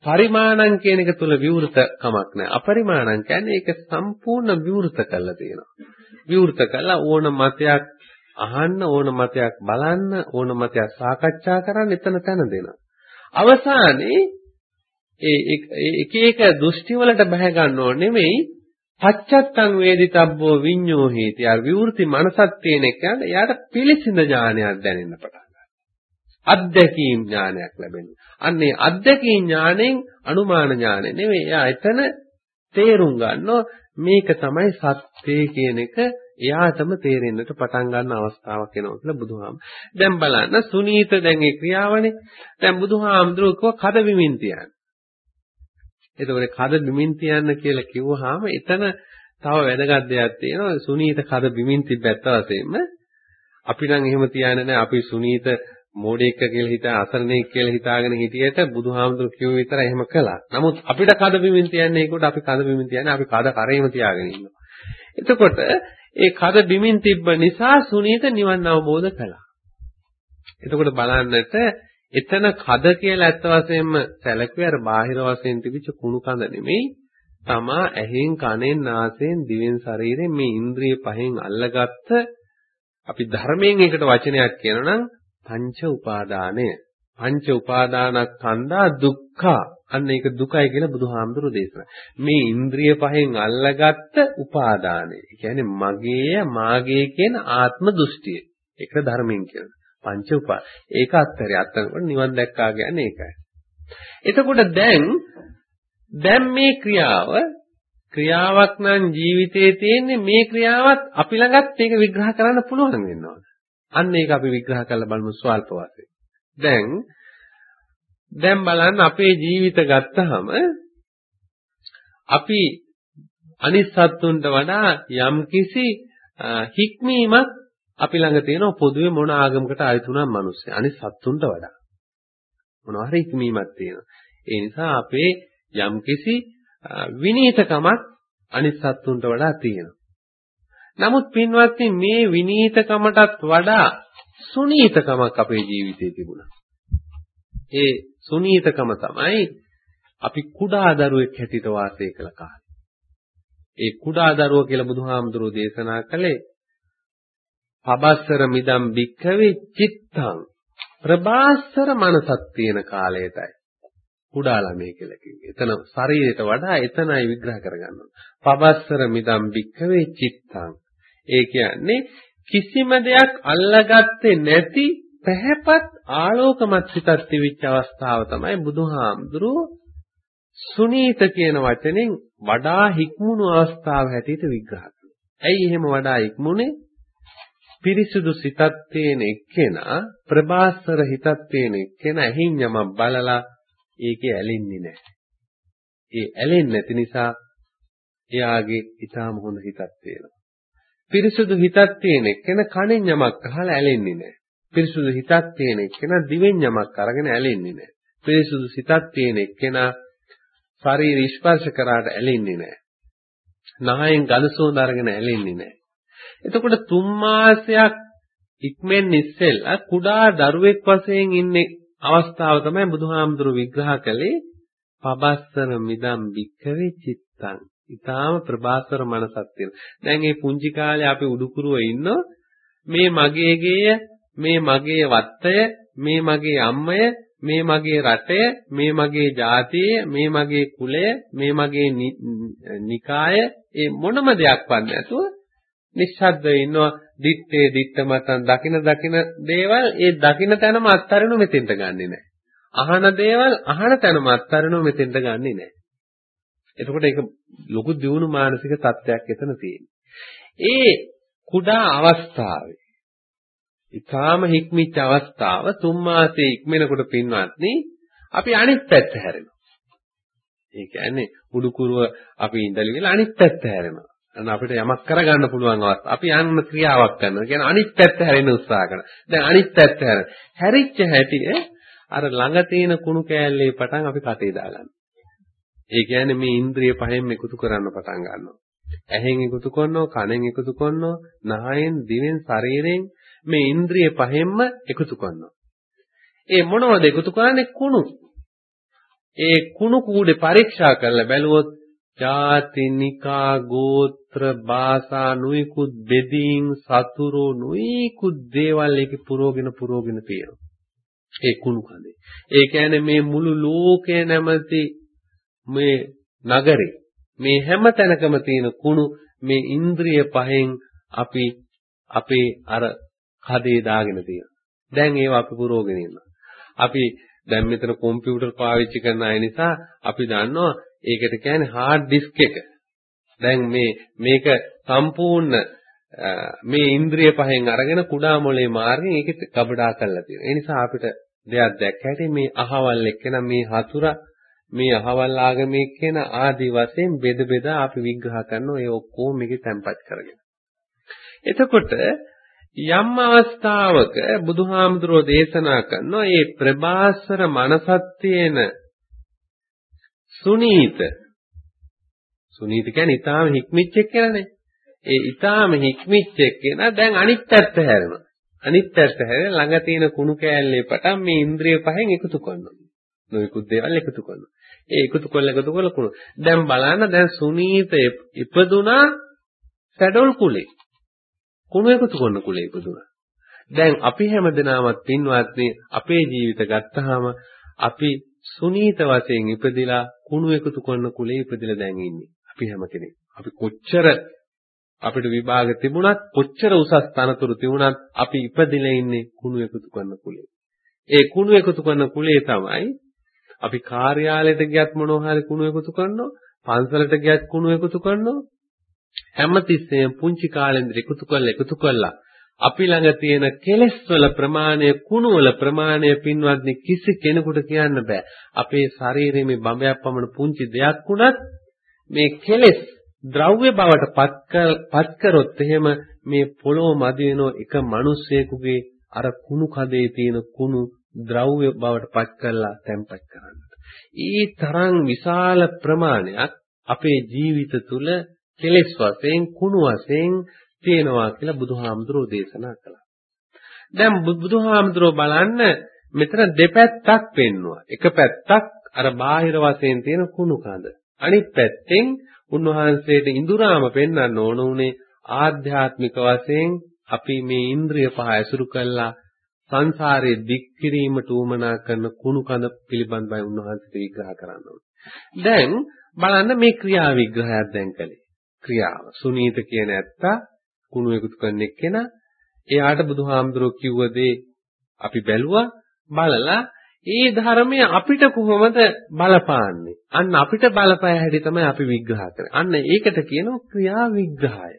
Speaker 1: පරිමාණං කියන එක තුල විවෘත කමක් නැහැ. අපරිමාණං කියන්නේ ඒක සම්පූර්ණ විවෘත කරලා තියෙනවා. විවෘත කළා ඕන මතයක් අහන්න ඕන මතයක් බලන්න ඕන මතයක් සාකච්ඡා කරන්න එතන තැන දෙනවා. අවසානයේ ඒ එක එක දෘෂ්ටි වලට බැහැ ගන්නව නෙමෙයි පච්චත්තං වේදිතබ්බෝ විඤ්ඤෝ හේති. අර විවෘති මනසක් තියෙන එක එයාට පිළිසිඳ ඥානයක් දැනෙන්න පටන් අත්දැකීම් ඥානයක් ලැබෙනවා. අන්නේ අත්දැකීම් ඥාණයෙන් අනුමාන ඥානෙ නෙවෙයි. එයා එතන තේරුම් ගන්නවා මේක තමයි සත්‍යය කියන එක එයාටම තේරෙන්නට පටන් ගන්න අවස්ථාවක් එනවා කියලා බුදුහාම. දැන් බලන්න සුනීත දැන් ඒ ක්‍රියාවනේ. දැන් බුදුහාමුදුරුවෝ කද බිමින් තියන්න. එතකොට කද බිමින් තියන්න කියලා කිව්වහම එතන තව වැදගත් දෙයක් තියෙනවා. සුනීත කද බිමින් තිබ්බැත්ත වශයෙන්ම අපි නම් එහෙම තියන්නේ නැහැ. අපි සුනීත මෝඩෙක් කියලා හිතා අසරණෙක් කියලා හිතාගෙන හිටියට බුදුහාමුදුරු කිව්ව විතර එහෙම කළා. නමුත් අපිට කද බිමින් තියන්නේ ඒකට අපි කද බිමින් තියන්නේ අපි කද කරේම තියාගෙන ඉන්නවා. එතකොට ඒ කද බිමින් තිබ්බ නිසා සුනීත නිවන් අවබෝධ කළා. එතකොට බලන්නට එතන කද කියලා ඇත්ත වශයෙන්ම සැලකුවේ අර බාහිර වශයෙන් තිබිච්ච කුණු කඳ නෙමෙයි තමා ඇහෙන් කනෙන් නාසයෙන් දිවෙන් ශරීරයෙන් මේ ඉන්ද්‍රිය පහෙන් අල්ලගත්ත අපි ධර්මයෙන් එකට වචනයක් කියනනම් පංච උපාදානය. පංච උපාදානස්කන්ධා දුක්ඛ. අන්න ඒක දුකයි කියලා බුදුහාමුදුරු දේශනා. මේ ඉන්ද්‍රිය පහෙන් අල්ලගත්ත උපාදානය. ඒ කියන්නේ මගේය මාගේ කියන ආත්ම දෘෂ්ටිය. ඒක ධර්මයෙන් කියන. පංච උපා. ඒක අත්හැරිය අත්හැරනකොට නිවන් දැක්කා කියන්නේ ඒකයි. එතකොට දැන් දැන් මේ ක්‍රියාව ක්‍රියාවක් නම් ජීවිතයේ තියෙන්නේ මේ ක්‍රියාවත් අපි ළඟත් මේක විග්‍රහ කරන්න පුළුවන් වෙනවා. අන්න ඒක අපි විග්‍රහ කරලා බලමු ස්වල්ප වශයෙන්. දැන් දැන් බලන්න අපේ ජීවිත ගත්තහම අපි අනිත් සත්තුන්ට වඩා යම්කිසි හික්මීමක් අපි ළඟ තියෙනවා පොදුවේ මොන ආගමකට ආයතු වුණා මිනිස්සු. අනිත් සත්තුන්ට වඩා මොනවා හරි හික්මීමක් තියෙනවා. ඒ නිසා අපේ යම්කිසි විනීතකමක් අනිත් සත්තුන්ට වඩා තියෙනවා. නමුත් පින්වත්නි මේ විනීතකමටත් වඩා සුනීතකමක් අපේ ජීවිතේ තිබුණා. ඒ සුනීතකම තමයි අපි කුඩා දරුවෙක් හැටියට වාසය කළ කාලේ. ඒ කුඩා දරුවෝ කියලා බුදුහාමුදුරෝ දේශනා කළේ පබස්සර මිදම් භික්ඛවේ චිත්තං ප්‍රබාස්තර මනසක් තියෙන කාලයටයි. කුඩා ළමයි කියලා කිව්වේ. එතන ශරීරයට වඩා එතනයි විග්‍රහ කරගන්නවා. පබස්සර මිදම් භික්ඛවේ චිත්තං. ඒ කියන්නේ කිසිම දෙයක් අල්ලගත්තේ නැති පැහැපත් ආලෝකමත් හිතක් තිබිච්ච අවස්ථාව තමයි බුදුහාමුදුරුවෝ සුනීත කියන වචනෙන් වඩා හික්මුණු අවස්ථාව හැටියට විග්‍රහ කරනවා. ඇයි එහෙම වඩා හික්මුනේ? පිරිසුදු සිතක් තියෙන එක්කෙනා ප්‍රබාස්තර හිතක් තියෙන එක්කෙනා එහින් යමක් බලලා ඒකේ ඇලෙන්නේ නැහැ. ඒ ඇලෙන්නේ නැති නිසා එයාගේ ඊටාම හොඳ හිතක් තියෙනවා. පිරිසුදු හිතක් තියෙන එක්කෙනා කණෙන් යමක් අහලා ඇලෙන්නේ නැහැ. පිරිසුදු හිතක් තියෙන එක්කෙනා දිවෙන් යමක් අරගෙන ඇලෙන්නේ නැහැ. පිරිසුදු සිතක් තියෙන එක්කෙනා ශරීර ස්පර්ශ කරාට ඇලෙන්නේ නැහැ. නහයෙන් ගඳ සුවඳ අරගෙන ඇලෙන්නේ නැහැ. එතකොට තුන් මාසයක් ඉක්මෙන් ඉස්සෙල්ලා කුඩා දරුවෙක් වශයෙන් ඉන්නේ අවස්ථාව තමයි බුදුහාමුදුරු විග්‍රහ කළේ පබස්සර මිදම් භික්ඛවේ චිත්තං. ඊටාම ප්‍රබාස්වර මනසක් තියෙන. දැන් මේ පුංචි කාලේ අපි උඩුකුරුව ඉන්නෝ මේ මගේ ගේය, මේ මගේ වත්තය, මේ මගේ අම්මය, මේ මගේ රටය, මේ මගේ ජාතිය, මේ මගේ කුලය, මේ මගේ නිකාය, ඒ මොනම දෙයක්වත් නැතුව නිශ්ශබ්දව ඉන්නවා දිත්තේ දිත්ත මතන් දකින දකින දේවල් ඒ දකින තැනම අත්හරිනු මෙතෙන්ට ගන්නෙ නැහැ. අහන දේවල් අහන තැනම අත්හරිනු මෙතෙන්ට ගන්නෙ නැහැ. එතකොට ඒක ලොකු දියුණු මානසික තත්ත්වයක් එතන තියෙනවා. ඒ කුඩා අවස්ථාවේ ඊටාම හික්මිච්ච අවස්ථාව තුන් මාසයේ ඉක්මනකොට පින්වත්නි අපි අනිත් පැත්ත හැරෙනවා. ඒ කියන්නේ උඩුකුරුව අපි ඉඳලි වෙලා අනිත් පැත්ත හැරෙනවා. අන්න අපිට යමක් කරගන්න පුළුවන් අවස්ථාව. අපි යන්න ක්‍රියාවක් කරනවා. කියන්නේ අනිත් පැත්ත හැරෙන්න උත්සාහ කරනවා. දැන් අනිත් පැත්ත හැර. හැරිච්ච හැටි අර ළඟ තියෙන කුණු කෑල්ලේ පටන් අපි කටේ දාගන්නවා. ඒ කියන්නේ මේ ඉන්ද්‍රිය පහෙන් එකතු කරන්න පටන් ගන්නවා. ඇහෙන් එකතු කරනවා, කනෙන් එකතු කරනවා, නහයෙන්, දිවෙන්, ශරීරයෙන් මේ ඉන්ද්‍රිය පහෙන්ම එකතු කරනවා. ඒ මොනවද එකතු කරන්නේ? කුණු. ඒ කුණු කූඩේ පරීක්ෂා කරලා බැලුවොත් ජාතිනිකා ගෝත්‍ර භාෂා නුයිකුත් බෙදීන් සතුරු නුයිකුත් දේවල් ඒකේ පුරෝගෙන පුරෝගෙන තියෙනවා. ඒ කුණු කඳේ. ඒ කියන්නේ මේ මුළු ලෝකය නැමැති මේ නගරේ මේ හැම තැනකම තියෙන කුණු මේ ඉන්ද්‍රිය පහෙන් අපි අපේ අර කදේ දාගෙන තියෙනවා. දැන් ඒවා අපි පුරෝගෙන ඉන්නවා. අපි දැන් මෙතන කම්පියුටර් පාවිච්චි කරන අය නිසා අපි දන්නවා ඒකට කියන්නේ hard disk එක. දැන් මේ මේක සම්පූර්ණ මේ ඉන්ද්‍රිය පහෙන් අරගෙන කුඩා මොලේ මාර්ගෙන් ඒකෙත් කබඩා කරලා තියෙනවා. ඒ නිසා අපිට දෙයක් දැක්ක හැටි මේ අහවල් එක්කෙනා මේ හතුරා මේ අහවල් ආගමේ කියන ආදි වශයෙන් බෙද බෙදා අපි විග්‍රහ කරනවා ඒ ඔක්කොම මේකේ තැම්පත් කරගෙන. එතකොට යම් අවස්ථාවක බුදුහාමුදුරෝ දේශනා කරනවා මේ ප්‍රබාස්වර මනසත් තියෙන සුනීත සුනීත කියන්නේ ඊටාම හික්මිච්ච එක්කනේ. ඒ ඊටාම හික්මිච්ච එක්කෙනා දැන් අනිත් පැත්ත හැරෙනවා. අනිත් පැත්ත හැරෙන ළඟ තියෙන කුණු කෑල්ලේ පටන් මේ ඉන්ද්‍රිය පහෙන් එකතු කරනවා. නොයෙකුත් දේවල් එකතු කරනවා. ඒ එකතු කරලා එකතු කරලා කුණු. දැන් බලන්න දැන් සුනීත ඉපදුනා සැඩොල් කුලේ. කුණු එකතු කරන කුලේ ඉපදුනා. දැන් අපි හැමදෙනාමත් පින්වත්නි අපේ ජීවිත ගත්තාම අපි සුනීත වශයෙන් ඉපදිලා කුණු එකතු කරන කුලේ ඉපදිලා දැන් ඉන්නේ. අපි හැම කෙනෙක්. අපි කොච්චර අපිට විභාග තිබුණත් කොච්චර උසස් තනතුරු තිබුණත් අපි ඉපදිලා ඉන්නේ කුණු එකතු කරන කුලේ. ඒ කුණු එකතු කරන කුලේ තමයි අපි කාර්යාලයට ගියත් මොනවා හරි කුණු එකතු කරනවා, පන්සලට ගියත් කුණු එකතු කරනවා. හැමතිස්සෙම පුංචි කාලේ ඉඳන් එකතු කරලා එකතු කරලා අපි ළඟ තියෙන කෙලෙස් වල ප්‍රමාණය කුණු වල ප්‍රමාණය පින්වත්නි කිසි කෙනෙකුට කියන්න බෑ. අපේ ශරීරයේ මේ බඹයක් පමණ පුංචි දෙයක් වුණත් මේ කෙලෙස් ද්‍රව්‍ය බවට පත් කරොත් එහෙම මේ පොළොව මදි වෙන එක මිනිස්සෙකුගේ අර කුණු කදේ තියෙන කුණු ද්‍රව්‍ය බවට පත් කරලා තැම්පත් කරන්නට. ඊ තරම් විශාල ප්‍රමාණයක් අපේ ජීවිත තුළ කෙලෙස් වශයෙන් කුණු වශයෙන් තියෙනවා කියලා බුදුහාමුදුරෝ දේශනා කළා. දැන් බුදුහාමුදුරෝ බලන්න මෙතන දෙපැත්තක් පෙන්නවා. එක පැත්තක් අර බාහිර වශයෙන් තියෙන කුණු කඳ. අනිත් පැත්තෙන් උන්වහන්සේට ඉඳුරාම පෙන්වන්න ඕන උනේ ආධ්‍යාත්මික වශයෙන් අපි මේ ඉන්ද්‍රිය පහ ඇසුරු කළා සංසාරයේ දික් කිරීමට උවමනා කරන කුණු කඳ පිළිබඳවයි උන්වහන්සේට විග්‍රහ කරන්න ඕනේ. දැන් බලන්න මේ ක්‍රියා විග්‍රහයක් දැන් කළේ. ක්‍රියාව. සුනීත කියන ඇත්තා කුණු එකතු කරන එක්කෙනා එයාට බුදුහාමුදුරුවෝ කිව්ව දේ අපි බැලුවා බලලා ඒ ධර්මය අපිට කොහොමද බලපාන්නේ? අන්න අපිට බලපෑ හැටි තමයි අපි විග්‍රහ කරන්නේ. අන්න ඒකට කියනවා ක්‍රියා විග්‍රහය.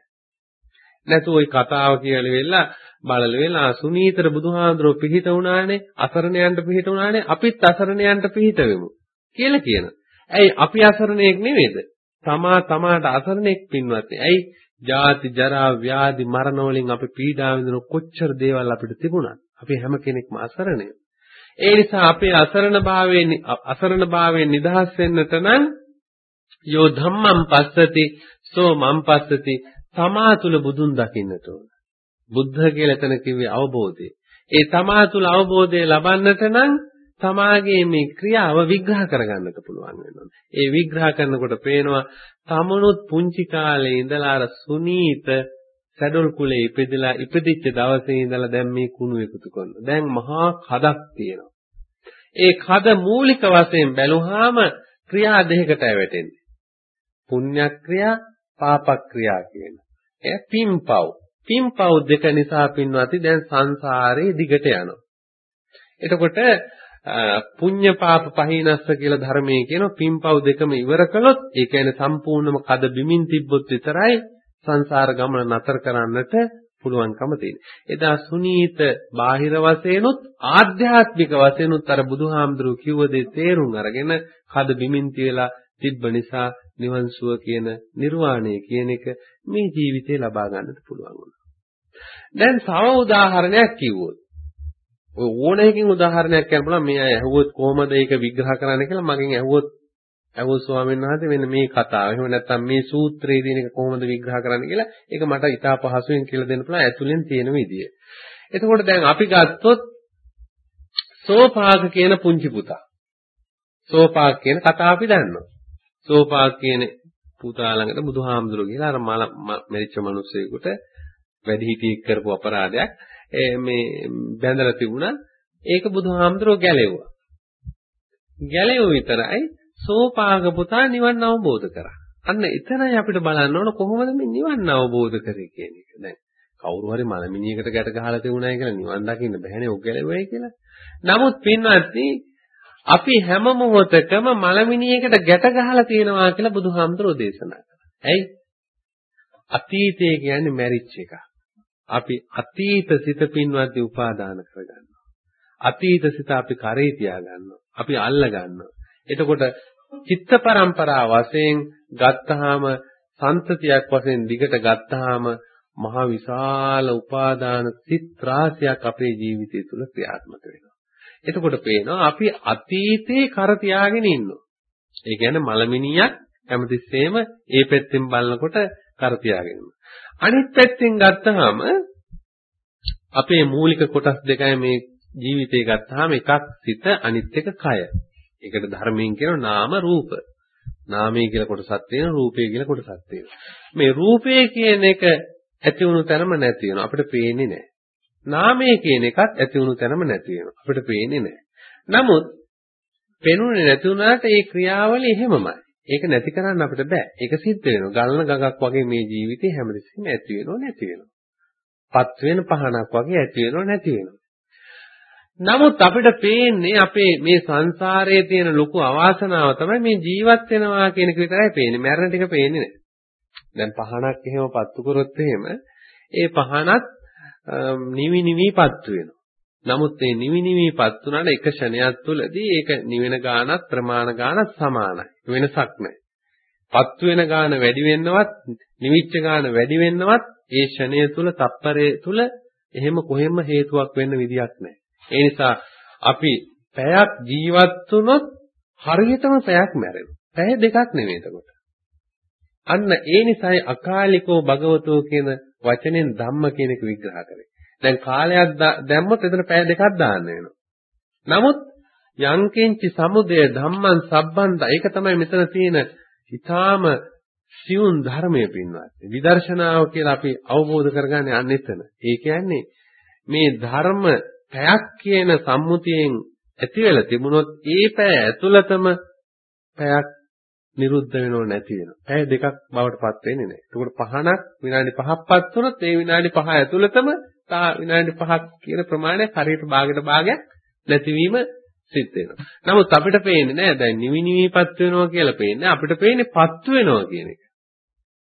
Speaker 1: නැතු ওই කතාව කියලා වෙලා බලල වෙලා සුනීතර බුදුහාඳුරෝ පිහිට වුණානේ අසරණයන්ට පිහිට වුණානේ අපිත් අසරණයන්ට පිහිට වෙමු කියලා කියනවා. ඇයි අපි අසරණයෙක් නෙවෙයිද? තමා තමාට අසරණෙක් පින්වත්. ඇයි ජාති ජරා ව්‍යාධි මරණ වලින් අපි පීඩා විඳින කොච්චර දේවල් අපිට තිබුණත් අපි හැම කෙනෙක්ම අසරණයි. ඒ නිසා අපේ අසරණ භාවයෙන් අසරණ භාවයෙන් නිදහස් වෙන්නට නම් යෝ ධම්මං පස්සති සෝ මං පස්සති තමා තුල බුදුන් දකින්නට ඕන. බුද්ධ කියලා එතන කිව්වේ අවබෝධය. ඒ තමා තුල අවබෝධය ලබන්නට නම් තමාගේ මේ ක්‍රියාව විග්‍රහ කරගන්නට පුළුවන් වෙනවා. ඒ විග්‍රහ කරනකොට පේනවා තමනුත් පුංචි කාලේ ඉඳලා අර සුනීත සැඩොල් කුලේ ඉපදලා ඉපදිච්ච දවසේ ඉඳලා දැන් මේ කුණු එකතු කරනවා. දැන් මහා කඩක් තියෙනවා. ඒ කඩ මූලික වශයෙන් බැලුවාම ක්‍රියා දෙකකට වැටෙන්නේ. පුණ්‍යක්‍රියා, පාපක්‍රියා කියන. ඒ පිම්පව්. පිම්පව් දෙක නිසා පින්වත්නි දැන් සංසාරේ දිගට යනවා. එතකොට පුඤ්ඤ පාප පහිනස්ස කියලා ධර්මයේ කියන පිම්පව් දෙකම ඉවර කළොත් ඒ කියන්නේ සම්පූර්ණම කද බිමින් තිබ්බොත් විතරයි සංසාර ගමන නතර කරන්නට පුළුවන්කම තියෙනවා. එදා සුනීත බාහිර වශයෙන්ුත් ආධ්‍යාත්මික වශයෙන්ුත් අර බුදුහාමුදුරුව කිව්ව දේ තේරුම් අරගෙන කද බිමින් තියලා තිබ්බ නිසා නිවන් සුව කියන නිර්වාණය කියන එක මේ ජීවිතේ ලබා ගන්නට පුළුවන් වුණා. දැන් තව උදාහරණයක් කිව්වොත් ඔය ඕන එකකින් උදාහරණයක් කියන්න පුළුවන් මේ අය ඇහුවොත් කොහොමද ඒක විග්‍රහ කරන්න කියලා මගෙන් ඇහුවොත් ඇහුවොත් ස්වාමීන් වහන්සේ මෙන්න මේ කතාව. එහෙම නැත්නම් මේ සූත්‍රයේ තියෙන එක කොහොමද විග්‍රහ කරන්න කියලා ඒක මට ඉතා පහසුවෙන් කියලා දෙන්න පුළුවන් ඇතුලෙන් තියෙන විදිය. එතකොට දැන් අපි ගත්තොත් සෝපාක කියන පුංචි පුතා. සෝපාක කියන කතාව අපි දන්නවා. සෝපාක කියන පුතා ළඟට බුදුහාමුදුරුවෝ ගිහලා අර මරිච්ච මිනිස්සෙකුට වැඩි හිටියෙක් කරපු අපරාධයක් මේ බැඳලා තිබුණා. ඒක බුදුහාමුදුරුවෝ ගැලෙව්වා. ගැලෙව්ව විතරයි සෝපාග පුතා නිවන් අවබෝධ කරා. අන්න එතනයි අපිට බලන්න ඕන කොහොමද මේ නිවන් අවබෝධ කරේ කියන එක. දැන් කවුරු හරි මලමිනියකට ගැට ගහලා තියුණායි කියලා නිවන් දකින්න බැහැනේ ඔක් ගැලෙවයි කියලා. නමුත් පින්වත්නි අපි හැම මොහොතකම මලමිනියකට ගැට ගහලා තියෙනවා කියලා බුදුහාමුදුරෝ දේශනා කළා. ඇයි? අතීතය කියන්නේ මැරිච් එක. අපි අතීත සිත පින්වත්නි උපාදාන කරගන්නවා. අතීත සිත අපි කරේ තියාගන්නවා. අපි අල්ල ගන්නවා. එතකොට චිත්ත පරම්පරා වශයෙන් ගත්තාම සන්තතියක් වශයෙන් දිගට ගත්තාම මහ විශාල උපාදාන සිත් රාශියක් අපේ ජීවිතය තුළ ක්‍රියාත්මක වෙනවා. එතකොට පේනවා අපි අතීතේ කර තියාගෙන ඉන්නවා. ඒ කියන්නේ මලමිනියක් හැමතිස්සෙම ඒ පැත්තෙන් බලනකොට කර තියාගෙන අනිත් පැත්තෙන් ගත්තාම අපේ මූලික කොටස් දෙකයි මේ ජීවිතේ ගත්තාම එකක් සිත අනිත් එක කය. ඒකට ධර්මයෙන් කියන නාම රූප. නාමය කියලා කොටසක් තියෙනවා රූපය කියලා කොටසක් තියෙනවා. මේ රූපය කියන එක ඇති වුණු තැනම නැති වෙනවා. අපිට පේන්නේ නැහැ. නාමය කියන එකත් ඇති වුණු තැනම නැති වෙනවා. අපිට පේන්නේ නැහැ. නමුත් පෙනුනේ නැති වුණාට ඒ ක්‍රියාවලිය එහෙමමයි. ඒක නැති කරන්න අපිට බෑ. ඒක සිද්ධ වෙනවා. ගලන ගඟක් වගේ මේ ජීවිතේ හැමදෙස්සෙම ඇති වෙනව නැති වෙනවා. පත් වෙන පහනක් වගේ ඇති වෙනව නැති වෙනවා. නමුත් අපිට පේන්නේ අපේ මේ සංසාරයේ තියෙන ලොකු අවාසනාව තමයි මේ ජීවත් වෙනවා කියන එක විතරයි පේන්නේ. මරණ ටික පේන්නේ නැහැ. දැන් පහනක් එහෙම පත්තු කරොත් එහෙම ඒ පහනත් නිවි නිවි පත්තු වෙනවා. නමුත් මේ නිවි නිවි පත් වුණාට එක ෂණයක් තුළදී ඒක නිවෙන ගානත් ප්‍රමාණ ගානත් සමානයි. වෙනසක් නැහැ. පත්තු වෙන ගාන වැඩි වෙන්නවත් නිවිච්ච ගාන වැඩි වෙන්නවත් ඒ ෂණය තුළ තප්පරයේ තුළ එහෙම කොහෙම හේතුවක් වෙන්න විදියක් නැහැ. ඒ නිසා අපි පැයක් ජීවත් වුණොත් හරියටම පැයක් මැරෙනවා. පැය දෙකක් නෙමෙයි එතකොට. අන්න ඒ නිසායි අකාලිකෝ භගවතෝ කියන වචනෙන් ධම්ම කියන එක විග්‍රහ කරේ. දැන් කාලයක් දැම්මොත් එතන පැය දෙකක් දාන්න වෙනවා. නමුත් යංකින්චි සමුදය ධම්මං සබ්බන්ත ඒක තමයි මෙතන තියෙන ඊටාම සියුම් ධර්මයේ පින්වත්. විදර්ශනාව කියලා අපි අවබෝධ කරගන්නේ අන්න එතන. ඒ කියන්නේ මේ ධර්ම පැයක් කියන සම්මුතියෙන් ඇති වෙලා තිබුණොත් ඒ පැය ඇතුළතම පැයක් නිරුද්ධ වෙනව නැති වෙනවා. පැය දෙකක් බවට පත් වෙන්නේ නැහැ. ඒකට පහනක් විනාඩි 5ක් පත් වුණොත් ඒ විනාඩි 5 ඇතුළතම තා විනාඩි 5ක් කියන ප්‍රමාණය හරියට භාගයට භාගයක් නැතිවීම සිද්ධ වෙනවා. නමුත් අපිට පේන්නේ නෑ දැන් නිවි නිවිපත් වෙනවා කියලා පේන්නේ අපිට පේන්නේ පත් වෙනවා කියන එක.